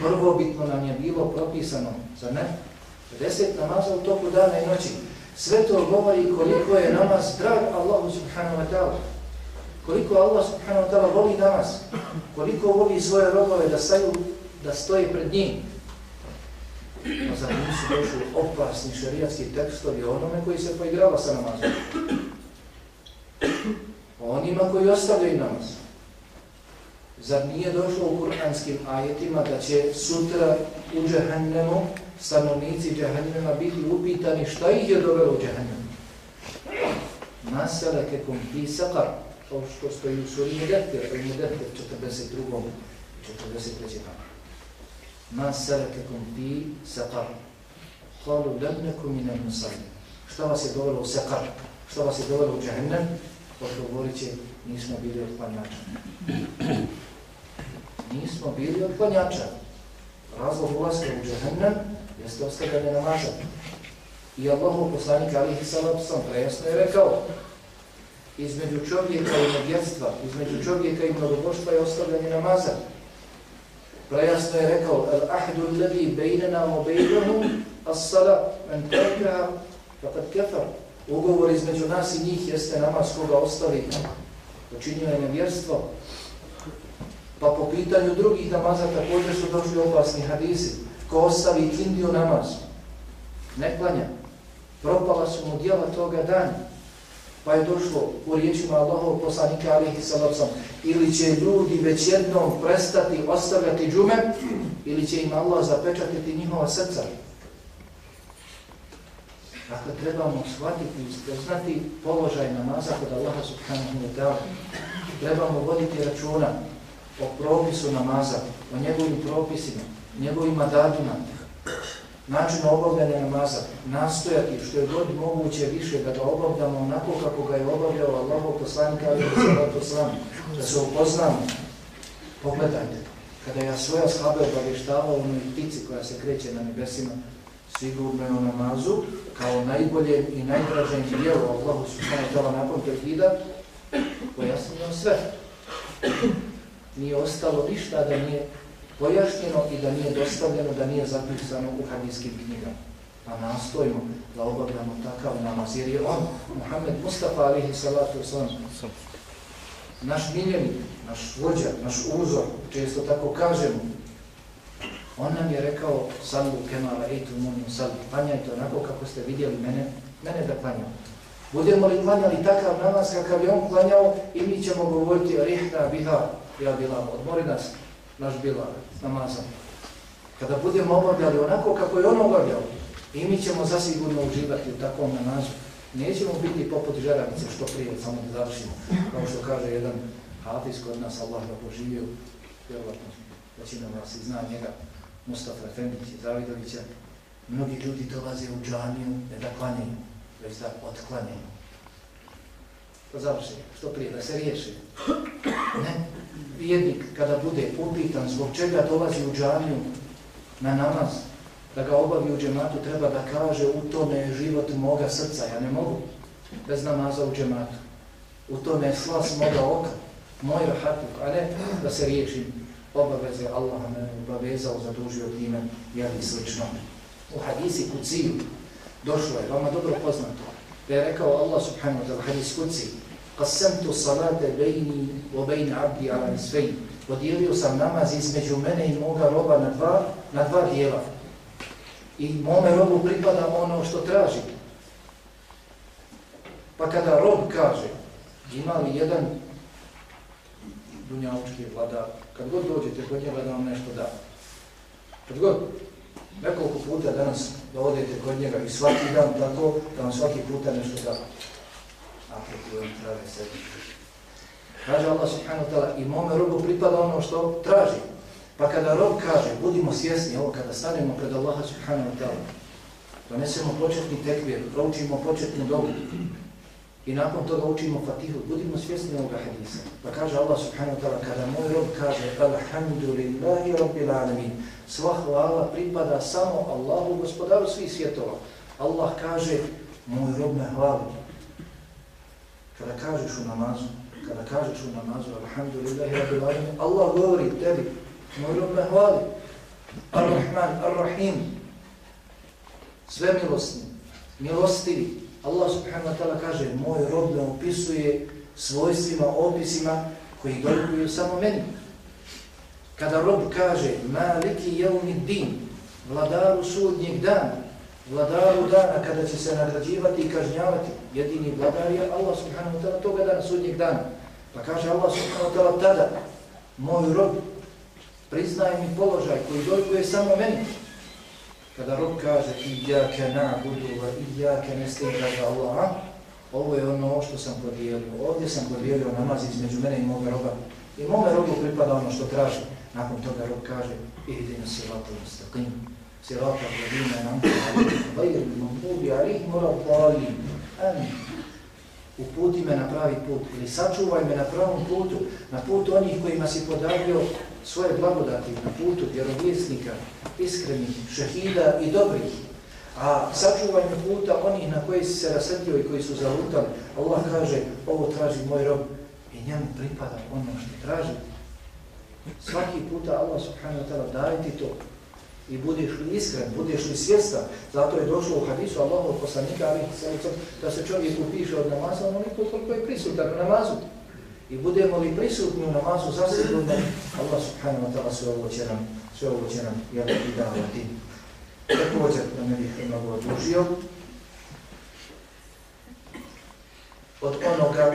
Prvo bitno nam je bilo propisano, za ne? 50 namaza u toku dana i noći. Sve to govori koliko je namaz drag Allah subhanahu wa ta'ala. Koliko Allah subhanahu wa ta'ala voli namaz. Koliko voli svoje robove da, staju, da stoje pred njim. No za nisu došli opasni šarijatski tekstovi onome koji se poigrava sa namazom. Onima koji ostavljaju namaz. Zar nije došlo u kuranskim ajetima da će sutra u džahannemu stanovnici džahannema biti upitani šta ih je dovelo u džahannemu? Masala kekum fi saqar, kao što stoji u suri Mudathir, u Mudathir 42. 43. Ma salakakum fi saqar? Kalu lemneku mine musalli. Šta vas je dovelo u sekar? Šta vas je dovelo u džahennem? Odgovorit će, nismo bili od planjača. Nismo bili od planjača. Razlog ulaska u džahennem jeste ostavljanje namaza. I Allahu poslanik alihi salatu sam prejasno je rekao između čovjeka i nevjerstva, između čovjeka i mnogoboštva je ostavljanje namaza. Prejasno je rekao el ahdu alladhi bejnena wa bejnahum as-sala man tarkaha faqad kefar. Ugovor između nas i njih jeste namaz koga ostavi. Učinio je nevjerstvo. Pa po pitanju drugih namaza također su došli opasni hadisi. Ko ostavi kindiju namaz, ne klanja. Propala su mu djela toga dana. Pa je došlo u riječima Allahov poslanika alihi salacom ili će ljudi već jednom prestati ostavljati džume ili će im Allah zapečatiti njihova srca. Dakle, trebamo shvatiti i spoznati položaj namaza kod Allaha subhanahu wa ta'ala. Trebamo voditi računa o propisu namaza, o njegovim propisima, njegovima datima, način obavljanja namaza, nastojati što je god moguće više da ga obavljamo onako kako ga je obavljao Allahov poslanika ali da se da se upoznamo. Pogledajte, kada ja svoja shabe obavještavao u onoj ptici koja se kreće na nebesima, sigurno je o namazu, kao najbolje i najdražen dijelo Allahu subhanahu wa ta'ala nakon tevhida, pojasnio sve. Nije ostalo ništa da nije pojašnjeno i da nije dostavljeno, da nije zapisano u hadijskim knjigama. Pa nastojimo da obavljamo takav namaz, jer je on, Muhammed Mustafa alihi salatu wasalam, naš miljenik, naš vođa, naš uzor, često tako kažemo, on nam je rekao, sallu kemala eitu munim sallu, klanjajte onako kako ste vidjeli mene, mene da klanjam. Budemo li klanjali takav namaz kakav je on klanjao i mi ćemo govoriti, rihna biha, ja bila, odmori nas, naš bila namazom. Kada budemo obavljali onako kako je on obavljao, i mi ćemo zasigurno uživati u takvom namazu. Nećemo biti poput žeravice što prije, samo da završimo. Kao što kaže jedan hafiz kod nas, Allah ga poživio, vjerovatno većina vas i zna njega, Mustafa Efendić i Zavidovića. Mnogi ljudi dolaze u džaniju ne da klanjaju, već da otklanjaju. To završi, što prije, da se riješi. Ne, vjednik kada bude upitan zbog čega dolazi u džamiju na namaz, da ga obavi u džematu, treba da kaže u tome je život moga srca, ja ne mogu bez namaza u džematu. U tome je slas moga oka, moj rahatuk, a ne da se riješim obaveze Allah me obavezao, zadužio time, jel i slično. U hadisi kuciju došlo je, vama dobro poznato, da je rekao Allah subhanahu wa ta'la hadis kuciju, qasamtu salate bejni wa bejni abdi ala nisfejni. Podijelio sam namaz između mene i moga roba na dva, na dva dijela. I mome robu pripada ono što traži. Pa kada rob kaže, ima li jedan dunjavčki vlada, kad god dođete kod njega da vam nešto da. Kad god, nekoliko puta danas da odete kod njega i svaki dan tako, da vam svaki puta nešto da on trave sebi. Kaže Allah subhanahu wa ta'ala i mome robu pripada ono što traži. Pa kada rob kaže, budimo svjesni, ovo kada stanemo pred Allaha subhanahu wa ta'ala, donesemo početni tekvir, proučimo početnu dobu i nakon toga učimo fatihu, budimo svjesni ovoga hadisa. Pa kaže Allah subhanahu wa ta'ala, kada moj rob kaže, alhamdulillahi rabbil alamin, sva hvala pripada samo Allahu, gospodaru svih svjetova. Allah kaže, moj rob me hvali. Kada kažeš u namazu, kada kažeš u namazu, alhamdulillahi rabbil alamin, Allah govori tebi, moj rob me hvali. Ar-Rahman, Ar-Rahim, sve milostni, milostivi. Allah subhanahu wa ta'ala kaže, moj rob me opisuje svojstvima, opisima koji dolikuju samo meni. Kada rob kaže, maliki jelni din, vladaru sudnjeg dana, vladaru dana kada će se nagrađivati i kažnjavati, jedini vladar je Allah subhanahu wa ta'ala toga dana, sudnjeg dana. Pa kaže Allah subhanahu wa ta'ala tada, moj rob, priznaj mi položaj koji dolikuje samo meni. Kada rob kaže, ijake na'budu wa ijake nestim, kaže Allah, ovo je ono što sam podijelio. Ovdje sam podijelio namaz između mene i moga roba. I moga robu pripada ono što traži. Nakon toga rob kaže, idina siratu mustaqim, sirata gledine nam gajri mambubi alihim rabbalim. Amin. Uputi me na pravi put ili sačuvaj me na pravom putu, na putu onih kojima si podario svoje blagodati, na putu vjerovjesnika, iskrenih, šehida i dobrih. A sačuvaj puta onih na koji si se rasrdio i koji su zalutali. Allah kaže, ovo traži moj rob i njemu pripada ono što traži. Svaki puta Allah subhanahu wa ta'ala daje ti to i budeš li iskren, budeš li svjestan. Zato je došlo u hadisu Allahov poslanika, ali da se čovjek upiše od namaza, onoliko koliko je prisutan u namazu. I budemo li prisutni u namazu, zasigurno Allah subhanahu wa ta'ala sve ovo će nam, sve ovo će nam jel, i davati. Također, da ne bih mnogo odužio, od onoga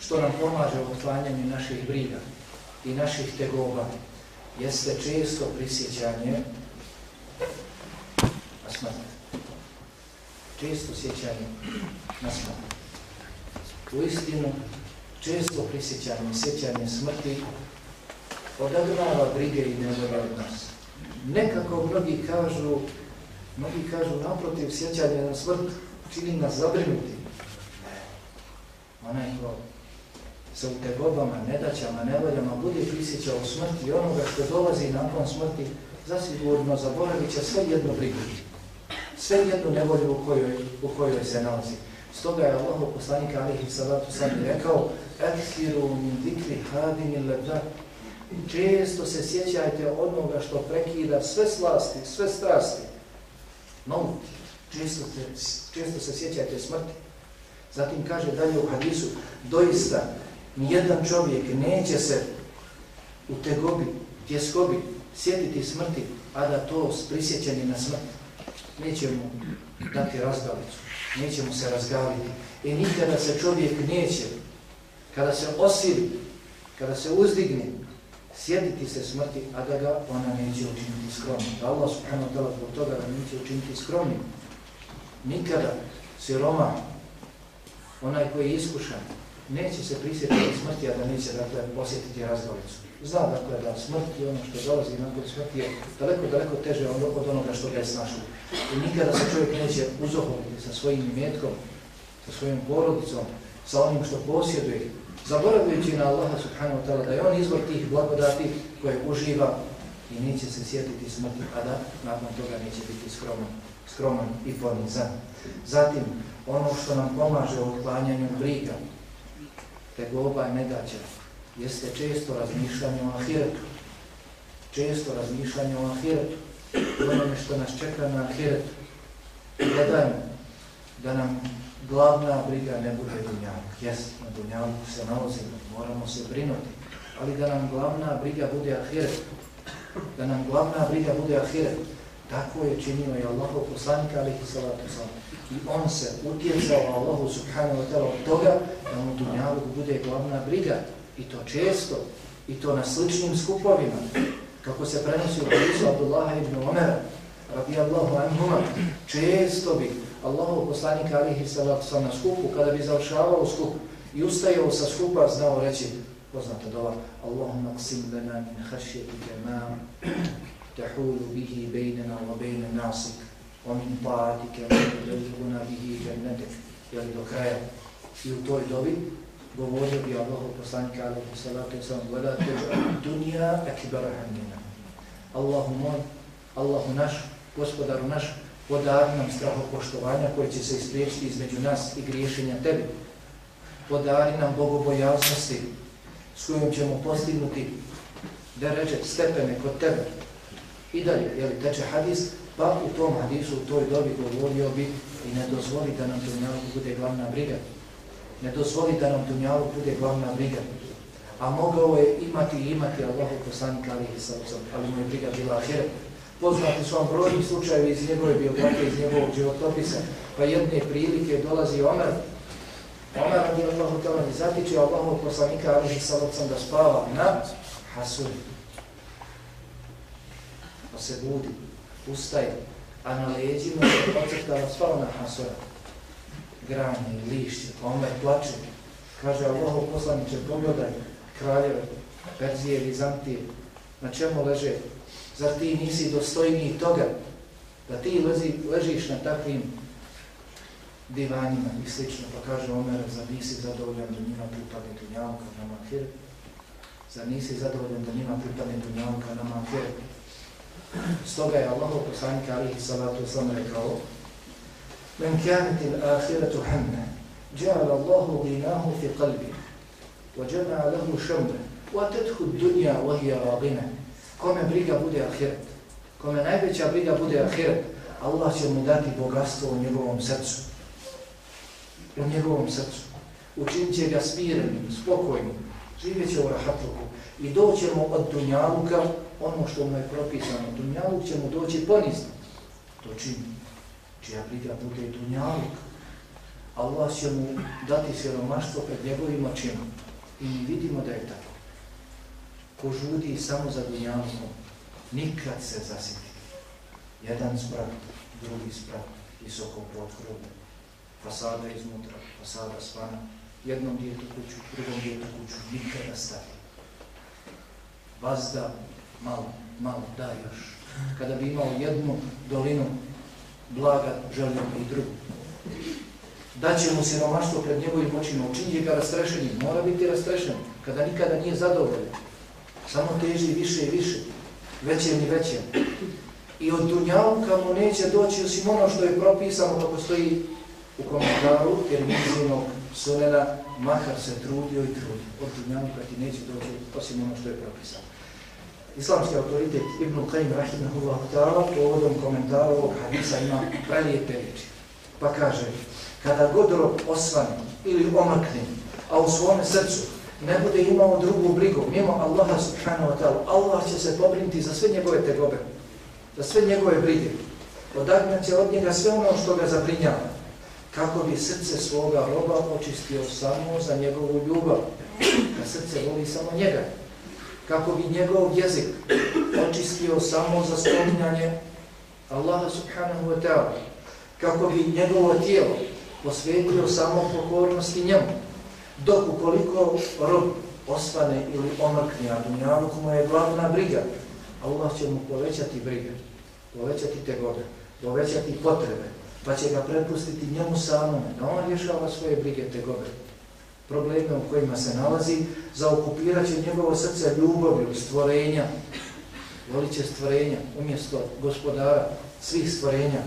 što nam pomaže u otklanjanju naših briga i naših tegoba, jeste često prisjećanje na smrt. Često sjećanje na smrt. U istinu, često prisjećanje, sjećanje smrti odagrava brige i nevolje od nas. Nekako mnogi kažu, mnogi kažu naprotiv sjećanje na smrt čini nas zabrinuti. Ne. Onaj ko se u tegobama, nedaćama, nevoljama bude prisjećao smrti onoga što dolazi nakon smrti, zasigurno zaboravit će sve jedno brigu. Sve jednu nevolju u kojoj, u kojoj se nalazi. Stoga je Allah poslanika alihi salatu sami rekao Ekhiru min dikri hadini lebda Često se sjećajte onoga što prekida sve slasti, sve strasti. No, često, te, često se sjećajte smrti. Zatim kaže dalje u hadisu, doista nijedan čovjek neće se u tegobi, tjeskobi sjetiti smrti, a da to prisjećeni na smrt neće mu dati razdalicu neće mu se razgaviti. I e, nikada se čovjek neće, kada se osili, kada se uzdigne, sjediti se smrti, a da ga ona neće učiniti skromnim. Da Allah subhanahu wa ta'ala zbog toga da neće učiniti skromnim. Nikada siroma, onaj koji je iskušan, neće se prisjetiti smrti, a da neće dakle, posjetiti razgalicu. Zna dakle da smrt i ono što dolazi nakon smrti je daleko, daleko teže od onoga što ga je snašlo. I nikada se čovjek neće uzoholiti sa svojim imetkom, sa svojim porodicom, sa onim što posjeduje, zaboravljujući na Allaha subhanahu wa ta'ala da je on izvor tih blagodati koje uživa i neće se sjetiti smrti, a da nakon toga neće biti skroman, skroman i ponizan. Zatim, ono što nam pomaže u otklanjanju briga, tegoba i nedaća, jeste često razmišljanje o ahiretu. Često razmišljanje o ahiretu. Ono što nas čeka na ahiretu. Gledajmo da nam glavna briga ne bude dunjavuk. Jes, na dunjavuku se nalazimo, moramo se brinuti. Ali da nam glavna briga bude ahiret. Da nam glavna briga bude ahiret. Tako je činio i Allah poslanika alihi salatu salatu. I on se utjecao Allahu subhanahu wa ta'ala od toga da mu dunjavuk bude glavna briga. I to često. I to na sličnim skupovima. Kako se prenosi u hadisu Abdullah ibn Umara radijallahu anhuma. Često bi Allahov poslanik alihi salatu sam na skupu, kada bi završavao skup i ustajao sa skupa, znao reći, poznata dova, Allahumma qsim lana min hašjetike ma tahulu bihi bejnena wa bejne nasik, wa min ta'atike ma bihi jannatek, jel do kraja. I u toj dobi govorio bi Allahu poslanika alaihi salatu sallam, vada teđa dunja akibara hamdina. Allahu moj, Allahu naš, gospodaru naš, podari nam strahopoštovanja koje će se ispriječiti između nas i griješenja tebi. Podari nam bogobojaznosti s kojom ćemo postignuti da reče stepene kod tebe. I dalje, je li teče hadis, pa u tom hadisu, u toj dobi govorio bi i ne dozvoli da nam to bude glavna briga. Ne dozvoli da nam dunjalu bude glavna briga. A mogao je imati i imati Allahu poslanika alihi sallam, ali mu je briga bila ahiret poznati su vam brojni slučajevi iz njegove biografije, iz njegovog životopisa, pa jedne prilike dolazi Omer, Omer radi Allahu talan i zatiče Allahov poslanika Alihi sallam da spava na Hasuri. Pa se budi, ustaje, a na leđima je ocrtala spava na Hasura. Granje, lišće, pa Omer plače. Kaže Allah poslaniče, pogledaj kraljeve, Perzije, Vizantije, na čemu leže Zar ti nisi dostojniji toga da ti lezi, ležiš na takvim divanima i slično, pa kaže Omer, za nisi zadovoljan da njima pripadne dunjavka na makir? Za nisi zadovoljan da njima pripadne dunjavka na makir? Stoga je Allah poslanik alihi salatu sam rekao Men kjaniti l'ahiratu hamna, ja'al Allahu ginahu fi qalbi, wa jama'a lahu šamre, wa tethu dunja wa hiya ragina. Kome briga bude ahiret, kome najveća briga bude ahiret, Allah će mu dati bogatstvo u njegovom srcu. U njegovom srcu. Učinit će ga smirenim, spokojnim, živjet će u rahatluku i doće od dunjaluka ono što mu je propisano. Dunjaluk će mu doći ponizno. To čini. Čija briga bude dunjaluk. Allah će mu dati siromaštvo pred njegovim očima. I mi vidimo da je tako. Ko žudi samo za dunjalukom, nikad se zasiti. Jedan sprat, drugi sprat, visoko potkrove, fasada iznutra, fasada svana, jednom djetu kuću, drugom djetu kuću, nikada stati. Vazda, malo, malo, da još. Kada bi imao jednu dolinu blaga, želio i drugu. Daće mu siromaštvo pred njegovim očima, učinje ga rastrešenim, mora biti rastrešen, kada nikada nije zadovoljan. Samo teži više i više, veće i veće. I od dunjavka mu neće doći osim ono što je propisano kako stoji u komentaru Tirmizinog sunena, makar se trudio i trudio. Od dunjavka ti neće doći osim ono što je propisano. Islamski autoritet Ibn Qayyim Rahimahullah ta'ala povodom komentara ovog hadisa ima prelijepe riječi. Pa kaže, kada god rob osvane ili omrkne, a u svome srcu ne bude imao drugu brigu, mimo Allaha subhanahu wa ta'ala, Allah će se pobrinuti za sve njegove tegobe za sve njegove brige. Odagnat će od njega sve ono što ga zabrinjava, kako bi srce svoga roba očistio samo za njegovu ljubav, da srce voli samo njega, kako bi njegov jezik očistio samo za spominjanje Allaha subhanahu wa ta'ala, kako bi njegovo tijelo posvetio samo pokornosti njemu, dok ukoliko rob osvane ili omrkne, a dunjavu mu je glavna briga, Allah će mu povećati brige, povećati tegobe, povećati potrebe, pa će ga prepustiti njemu samome, da on rješava svoje brige tegobe, probleme u kojima se nalazi, zaokupirat će njegovo srce ljubavi, stvorenja, volit će stvorenja umjesto gospodara svih stvorenja.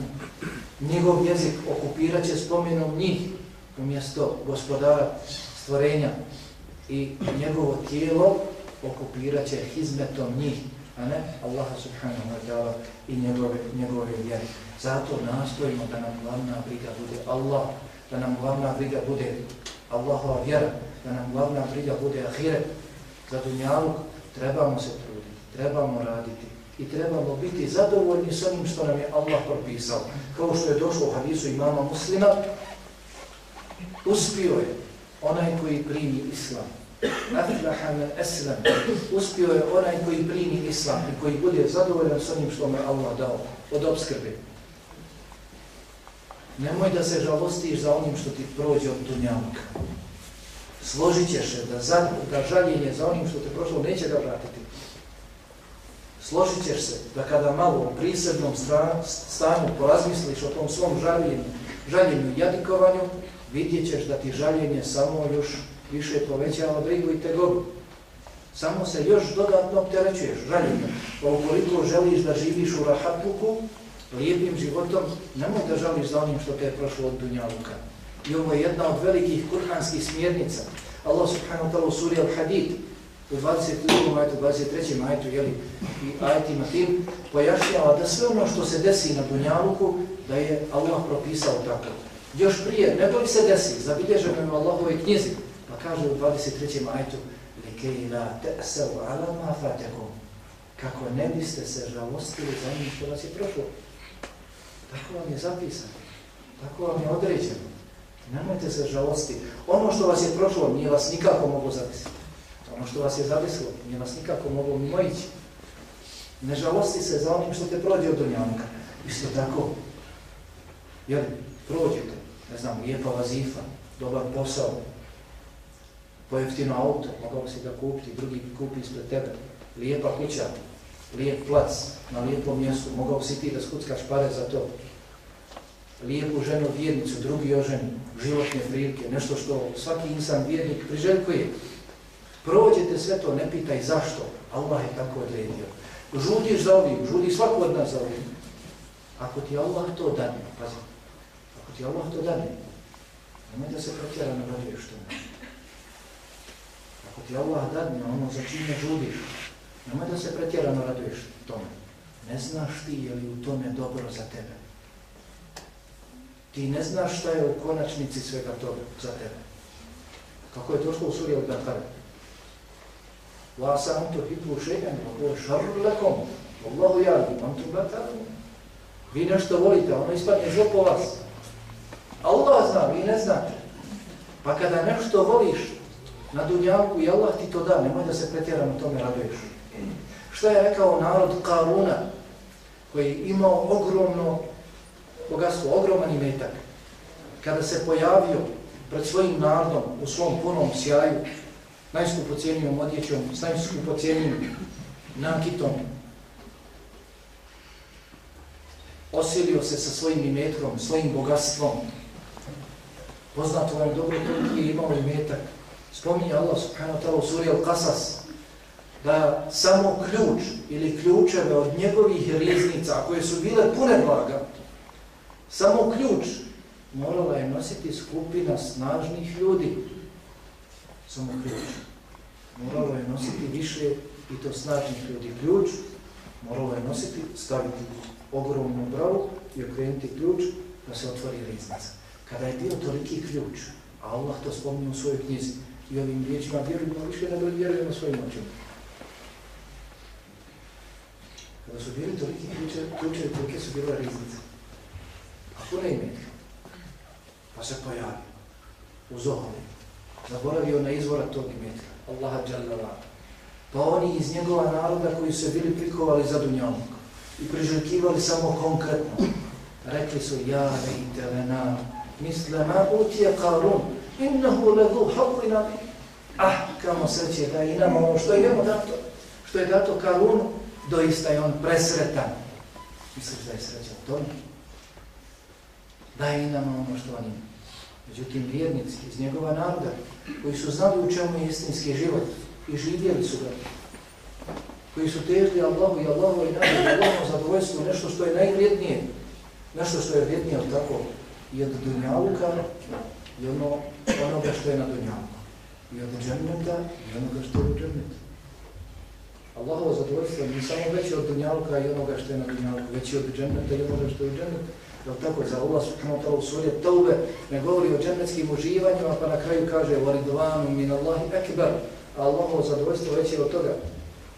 Njegov jezik okupirat će spomenom njih umjesto gospodara stvorenja i njegovo tijelo okupirat će hizmetom njih a ne Allah subhanahu wa ta'ala i njegove, njegove vjeri. Zato nastojimo da nam glavna briga bude Allah, da nam glavna briga bude Allahova vjera, da nam glavna briga bude ahiret. Za dunjaluk trebamo se truditi, trebamo raditi i trebamo biti zadovoljni s onim što nam je Allah propisao. Kao što je došlo u hadisu imama muslima, uspio je onaj koji primi islam aflaha men eslam, uspio je onaj koji primi islam i koji bude zadovoljan s onim što mu Allah dao od obskrbe. Nemoj da se žalostiš za onim što ti prođe od dunjavka. Složit ćeš se da, za, da žaljenje za onim što te prošlo neće ga vratiti. Složit ćeš se da kada malo u prisrednom stanju porazmisliš o tom svom žaljenju, žaljenju i jadikovanju, vidjet ćeš da ti žaljenje samo još više povećava brigu i tegobu. Samo se još dodatno opterećuješ, žaljenjem. Pa ukoliko želiš da živiš u rahatluku, lijepim životom, nemoj da žališ za onim što te je prošlo od Dunjaluka. I ovo je jedna od velikih kurhanskih smjernica. Allah subhanahu ta'la u suri Al-Hadid, u 22. majtu, 23. majtu, jeli, i ajetima tim, pojašnjava da sve ono što se desi na Dunjaluku, da je Allah propisao tako. Još prije, ne li se desi, zabilježeno je u Allahove knjizi, Pa kaže u 23. majtu, Likej la te'sav ala ma fatekom Kako ne biste se žalostili za njim što vas je prošlo. Tako vam je zapisano. Tako vam je određeno. Nemojte se žalosti. Ono što vas je prošlo nije vas nikako mogu zapisati. Ono što vas je zapisalo nije vas nikako mogu mimo ići. Ne žalosti se za onim što te prođe od dunjanka. Isto tako, jer prođete, ne znam, lijepa vazifa, dobar posao, pojeftino auto, mogao si ga kupiti, drugi kupi ispred tebe, lijepa kuća, lijep plac na lijepom mjestu, mogao si ti da skuckaš pare za to. Lijepu ženu vjernicu, drugi ožen, životne prilike, nešto što svaki insan vjernik priželjkuje. Prođete sve to, ne pitaj zašto, Allah je tako odredio. Žudiš za ovim, žudiš svako od nas za ovim. Ako ti Allah to dane, pazi, ako ti Allah to dane, nemoj da se protjerano raduješ tome. Ako ti Allah dadne ono za čime žudiš, nemoj da se pretjerano raduješ tome. Ne znaš ti je li u tome dobro za tebe. Ti ne znaš šta je u konačnici svega toga za tebe. Kako je došlo u suri Al-Baqara? Vasa antu hibu še'an, ovo je šarru lakom, Allahu jali, antu bataru. Vi nešto volite, ono ispadne zlo po vas. Allah zna, vi ne znate. Pa kada nešto voliš na dunjavku i Allah ti to da, nemoj da se pretjerano tome raduješ. Šta je rekao narod Karuna, koji imao ogromno bogatstvo, ogroman imetak, kada se pojavio pred svojim narodom u svom punom sjaju, najskupocijenijom odjećom, s najskupocijenijom nakitom, osilio se sa svojim imetkom, svojim bogatstvom. Poznato vam dobro koliki je imao imetak. Spominje Allah subhanahu wa ta'ala u suri Al-Qasas da samo ključ ili ključeve od njegovih riznica koje su bile pune blaga, samo ključ morala je nositi skupina snažnih ljudi. Samo ključ. Moralo je nositi više i to snažnih ljudi. Ključ moralo je nositi, staviti ogromnu bravu i okrenuti ključ da se otvori riznica. Kada je bio toliki ključ, a Allah to spominje u svojoj knjizi i ovim riječima vjerujemo više nego vjerujemo svojim očima. Kada su bili toliki ključe, tolike su bila riznice. A pune imetka. Pa se pojavi u zoholi. Zaboravio na izvora tog imetka. Allaha džalala. Pa oni iz njegova naroda koji su bili prikovali za dunjavnog i priželjkivali samo konkretno. Rekli su, ja rejte lena, misle ma utje karun, innahu ledu haqqina. Ah, kamo sreće da i nama ono što je njemu dato, što je dato karunu, doista je on presretan. Misliš da je srećan tome? Daj i nama ono što on ima. Međutim, vjernici iz njegova naroda, koji su znali u čemu je istinski život i živjeli su ga, koji su težili Allahu i Allahu i nadu, Allahom zadovoljstvo, nešto što je najvrijednije, nešto što je vrijednije, ali tako, i od dunjaluka, i ono, onoga što je na dunjaluku, i od dženneta, i onoga što je u džennetu. Allahovo zadovoljstvo nije samo veće od dunjaluka i onoga što je na dunjaluku, veće od dženneta i onoga što je u džennetu. Je tako? Za Allah subhanahu wa ta'ala u suri Tawbe ne govori o džennetskim uživanjima, pa na kraju kaže وَرِدْوَانُ مِنَ اللَّهِ أَكْبَرُ Allahovo zadovoljstvo veće od toga.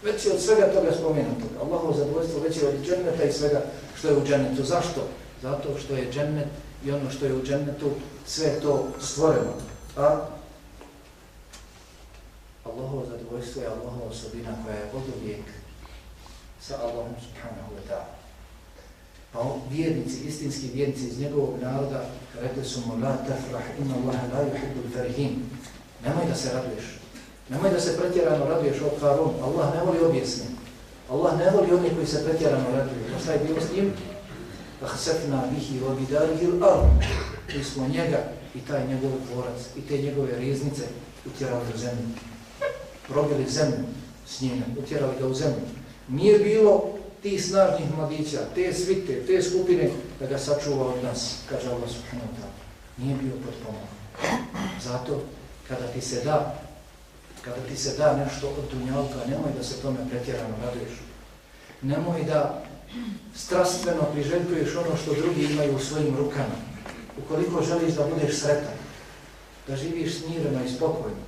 Veće od svega toga spomenutog. Allahovo zadovoljstvo veće od dženneta i svega što je u džennetu. Zašto? Zato što je džennet i ono što je u džennetu sve to stvoreno. A Allahovo zadovoljstvo je Allahova osobina koja je od uvijek sa Allahom subhanahu wa ta'ala. Pa vjernici, istinski vjernici iz njegovog naroda rekli su mu La tafrah inna Allahe la yuhibbul l-farihin Nemoj da se raduješ. Nemoj da se pretjerano raduješ od Harun. Allah ne voli objesne. Allah ne voli onih koji se pretjerano raduju. Pa šta je bilo s njim? Ahsefna bihi wa bidarihi l-ar. Mi smo njega i taj njegov dvorac i te njegove riznice utjerali u zemlju probili zemlju s njime, utjerali ga u zemlju. Nije bilo ti snažnih mladića, te svite, te skupine da ga sačuva od nas, kaže Allah subhanahu wa ta'ala. Nije bio pod pomogom. Zato, kada ti se da, kada ti se da nešto od dunjalka, nemoj da se tome pretjerano raduješ. Nemoj da strastveno priželjkuješ ono što drugi imaju u svojim rukama. Ukoliko želiš da budeš sretan, da živiš smireno i spokojno,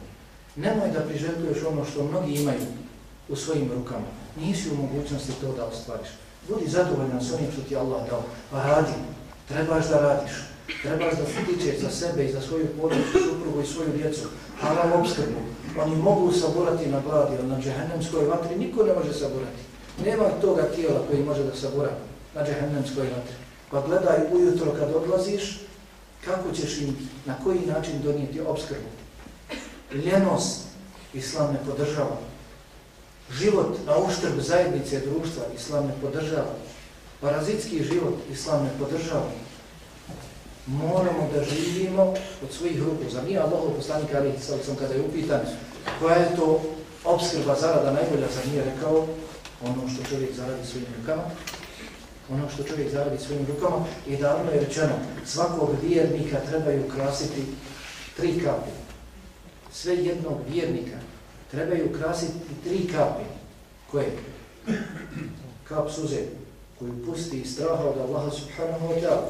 Nemoj da priželjkuješ ono što mnogi imaju u svojim rukama. Nisi u mogućnosti to da ostvariš. Budi zadovoljan s onim što ti Allah dao. Pa radi. Trebaš da radiš. Trebaš da futičeš za sebe i za svoju porodicu, suprugu i svoju djecu. Halal obskrbu. Oni mogu saborati na gladi, ali na džehennemskoj vatri niko ne može saborati. Nema toga tijela koji može da sabora na džehennemskoj vatri. Pa gledaj ujutro kad odlaziš, kako ćeš im, na koji način donijeti obskrbu ljenost islam ne podržava. život na uštrb zajednice društva islam ne podržava. Parazitski život islam ne podržava. Moramo da živimo od svojih ruku. Za nije Allah poslanika ali sam kada je upitan koja je to obskrba zarada najbolja, za nije rekao ono što čovjek zaradi svojim rukama, ono što čovjek zaradi svojim rukama i davno je rečeno svakog vjernika trebaju krasiti tri kapi. Sve jednog vjernika trebaju krasiti tri kapi. Koje? Kap suze koju pusti iz straha od Allaha subhanahu wa ta'ala.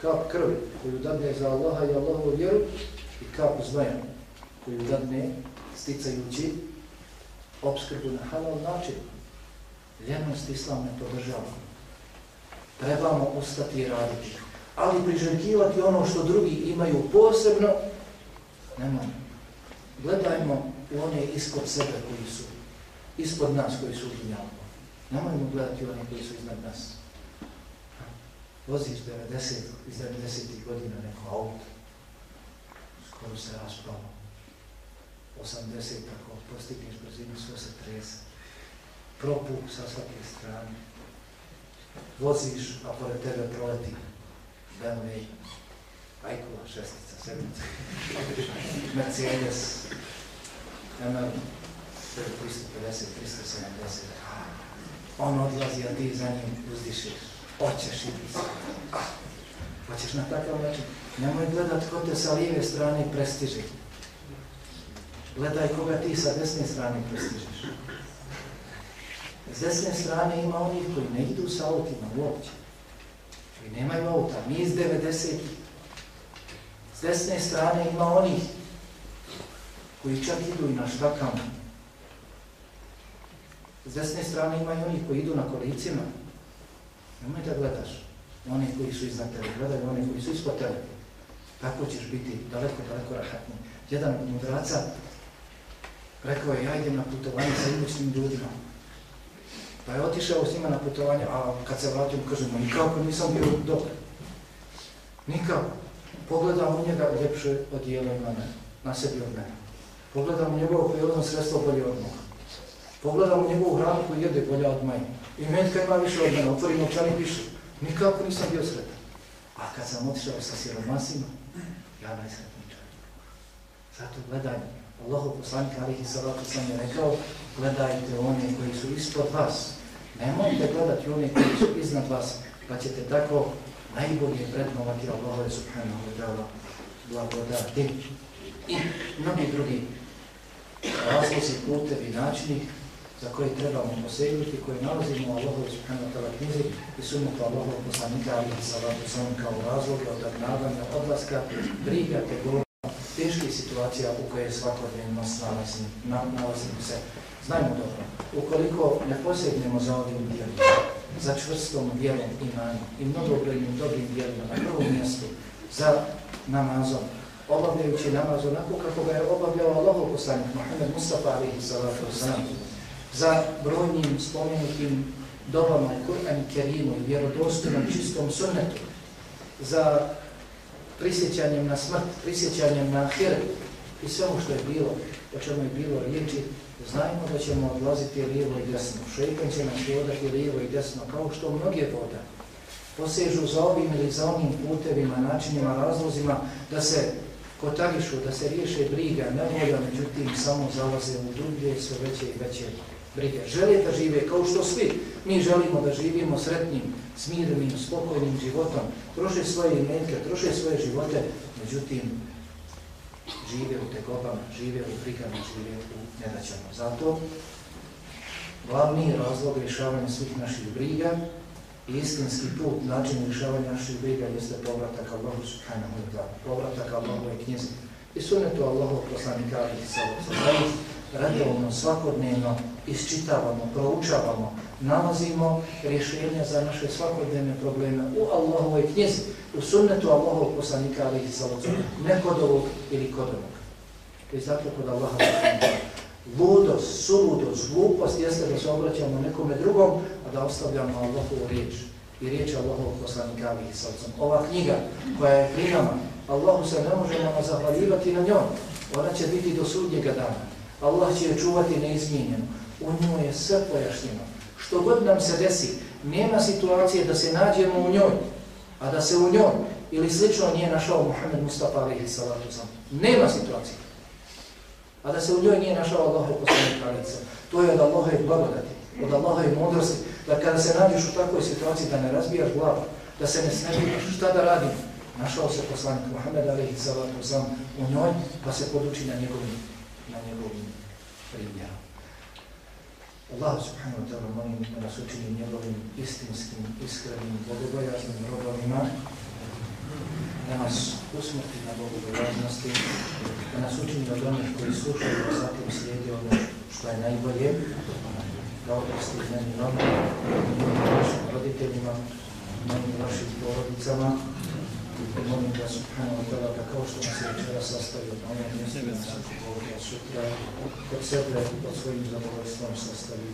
Kap krvi koju dadne za Allaha i Allahovu vjeru i kap znaja koju dadne sticajući obskrbu na halal način. Ljenost islam ne podržava. Trebamo ustati i raditi. Ali priželjkivati ono što drugi imaju posebno, nemojmo. Gledajmo u one ispod sebe koji su, ispod nas koji su udinjali. Nemojmo gledati one koji su iznad nas. Voziš 90, iz 90. godina neko auto, skoro se raspalo. 80, ako postigneš brzinu, sve se trese. Propuk sa svake strane. Voziš, a pored tebe proleti BMW, Ajkula, šestica, sedmica, Mercedes, ML, 350, 370. On odlazi, a ti za njim uzdišiš. Hoćeš i ti Hoćeš na takav način. Nemoj gledat ko te sa lijeve strane prestiže. Gledaj koga ti sa desne strane prestižeš. S desne strane ima onih koji ne idu sa autima uopće. Koji nemaju auta. Mi iz 90. S desne strane ima onih koji čak idu i na štakama. S desne strane ima i onih koji idu na kolicima. Nemoj da gledaš one koji su iznad tebe, gledaj one koji su ispod tebe. Tako ćeš biti daleko, daleko rahatni. Jedan od mudraca rekao je, ja idem na putovanje sa imućnim ljudima. Pa je otišao s njima na putovanje, a kad se vratio, kažemo, nikako nisam bio dobar. Nikako. Pogledam u njega ljepše odijelo ima mene, na sebi od mene. Pogledam u njegovo prirodno sredstvo bolje od moga. Pogledam u njegovu hranu koju jede bolja od mene. I metka ima više od mene, otvorim očani piše. Nikako nisam bio sretan. A kad sam otišao sa siromasima, ja najsretniji čovjek. Zato gledaj, Allahov poslanik Alihi Salatu sam je rekao, gledajte one koji su ispod vas. Nemojte gledati one koji su iznad vas, pa ćete tako najbolje prednovati Allahove subhanahu wa ta'ala blagodati. I mnogi drugi razlozi, putevi, načini za koje trebamo posegnuti, koje nalazimo u Allahove subhanahu wa ta'ala knjizi i sunnetu Allahov poslanika Alihi Salatu sam kao razloge od agnavanja, odlaska, briga, tegora, teških situacija u koje svakodnevno nalazimo, nalazimo se. Znajmo dobro, ukoliko ne posegnemo za ovim dijelima, za čvrstom vjerom imana i mnogobrojnim dobrim vjerima na prvom mjestu, za namazom, obavljajući namaz onako kako ga je obavljao Allah poslanik Muhammed Mustafa alihi salatu wasalam, za brojnim spomenutim dobama i Kur'an Kerimu i vjerodostojnom čistom sunnetu, za prisjećanjem na smrt, prisjećanjem na ahiret i svemu ono što je bilo, o čemu je bilo riječi, znajmo da ćemo odlaziti lijevo i desno. Šeitan će nam hodati lijevo i desno, kao što mnoge voda posežu za ovim ili za onim putevima, načinima, razlozima, da se kotarišu, da se riješe briga, ne voda, međutim, samo zalaze u druge, sve veće i veće brige. Žele da žive kao što svi. Mi želimo da živimo sretnim, smirenim, spokojnim životom, troše svoje imenke, troše svoje živote, međutim, žive u tegobama, žive u brigama, žive u nedaćama. Zato, glavni razlog rješavanja svih naših briga i istinski put, način rješavanja naših briga jeste povratak Allahu subhanahu wa ta'ala, povratak Allahove knjize i sunetu Allahov poslanika i sallahu redovno, svakodnevno isčitavamo, proučavamo, nalazimo rješenja za naše svakodnevne probleme u Allahovoj knjizi, u sunnetu Allahovog poslanika, ali i salocom, ne kod ovog ili kod ovog. I zato kod Allaha ludost, suludost, glupost jeste da se obraćamo nekome drugom, a da ostavljamo Allahovu riječ i riječ Allahovog poslanika, ali i. Ova knjiga koja je pri nama, Allahu se ne možemo zahvaljivati na njom, ona će biti do sudnjega dana. Allah će je čuvati neizmijenjeno. U njoj je sve pojašnjeno. Što god nam se desi, nema situacije da se nađemo u njoj, a da se u njoj ili slično nije našao Muhammed Mustafa alaihi salatu sam. Nema situacije. A da se u njoj nije našao Allah poslanik alaihi To je od Allaha i blagodati, od Allaha i modrosti, da kada se nađeš u takvoj situaciji da ne razbijaš glavu, da se ne snemiš, šta da radimo? Našao se poslanik Muhammed alaihi salatu sam u njoj, pa se poduči na njegovim primjera. Allah subhanahu wa ta'ala molim da nas učini njegovim istinskim, iskrenim, bogobojaznim robovima, da nas usmrti na bogobojaznosti, da nas učini od onih koji slušaju da zatim slijedi ono što je najbolje, da oprosti meni nome, našim roditeljima, meni našim porodicama, molim da subhanahu wa ta'ala da kao što nas je večera sastavio na ovom mjestu na saču Boga sutra, kod sebe, kod svojim zadovoljstvom sastavi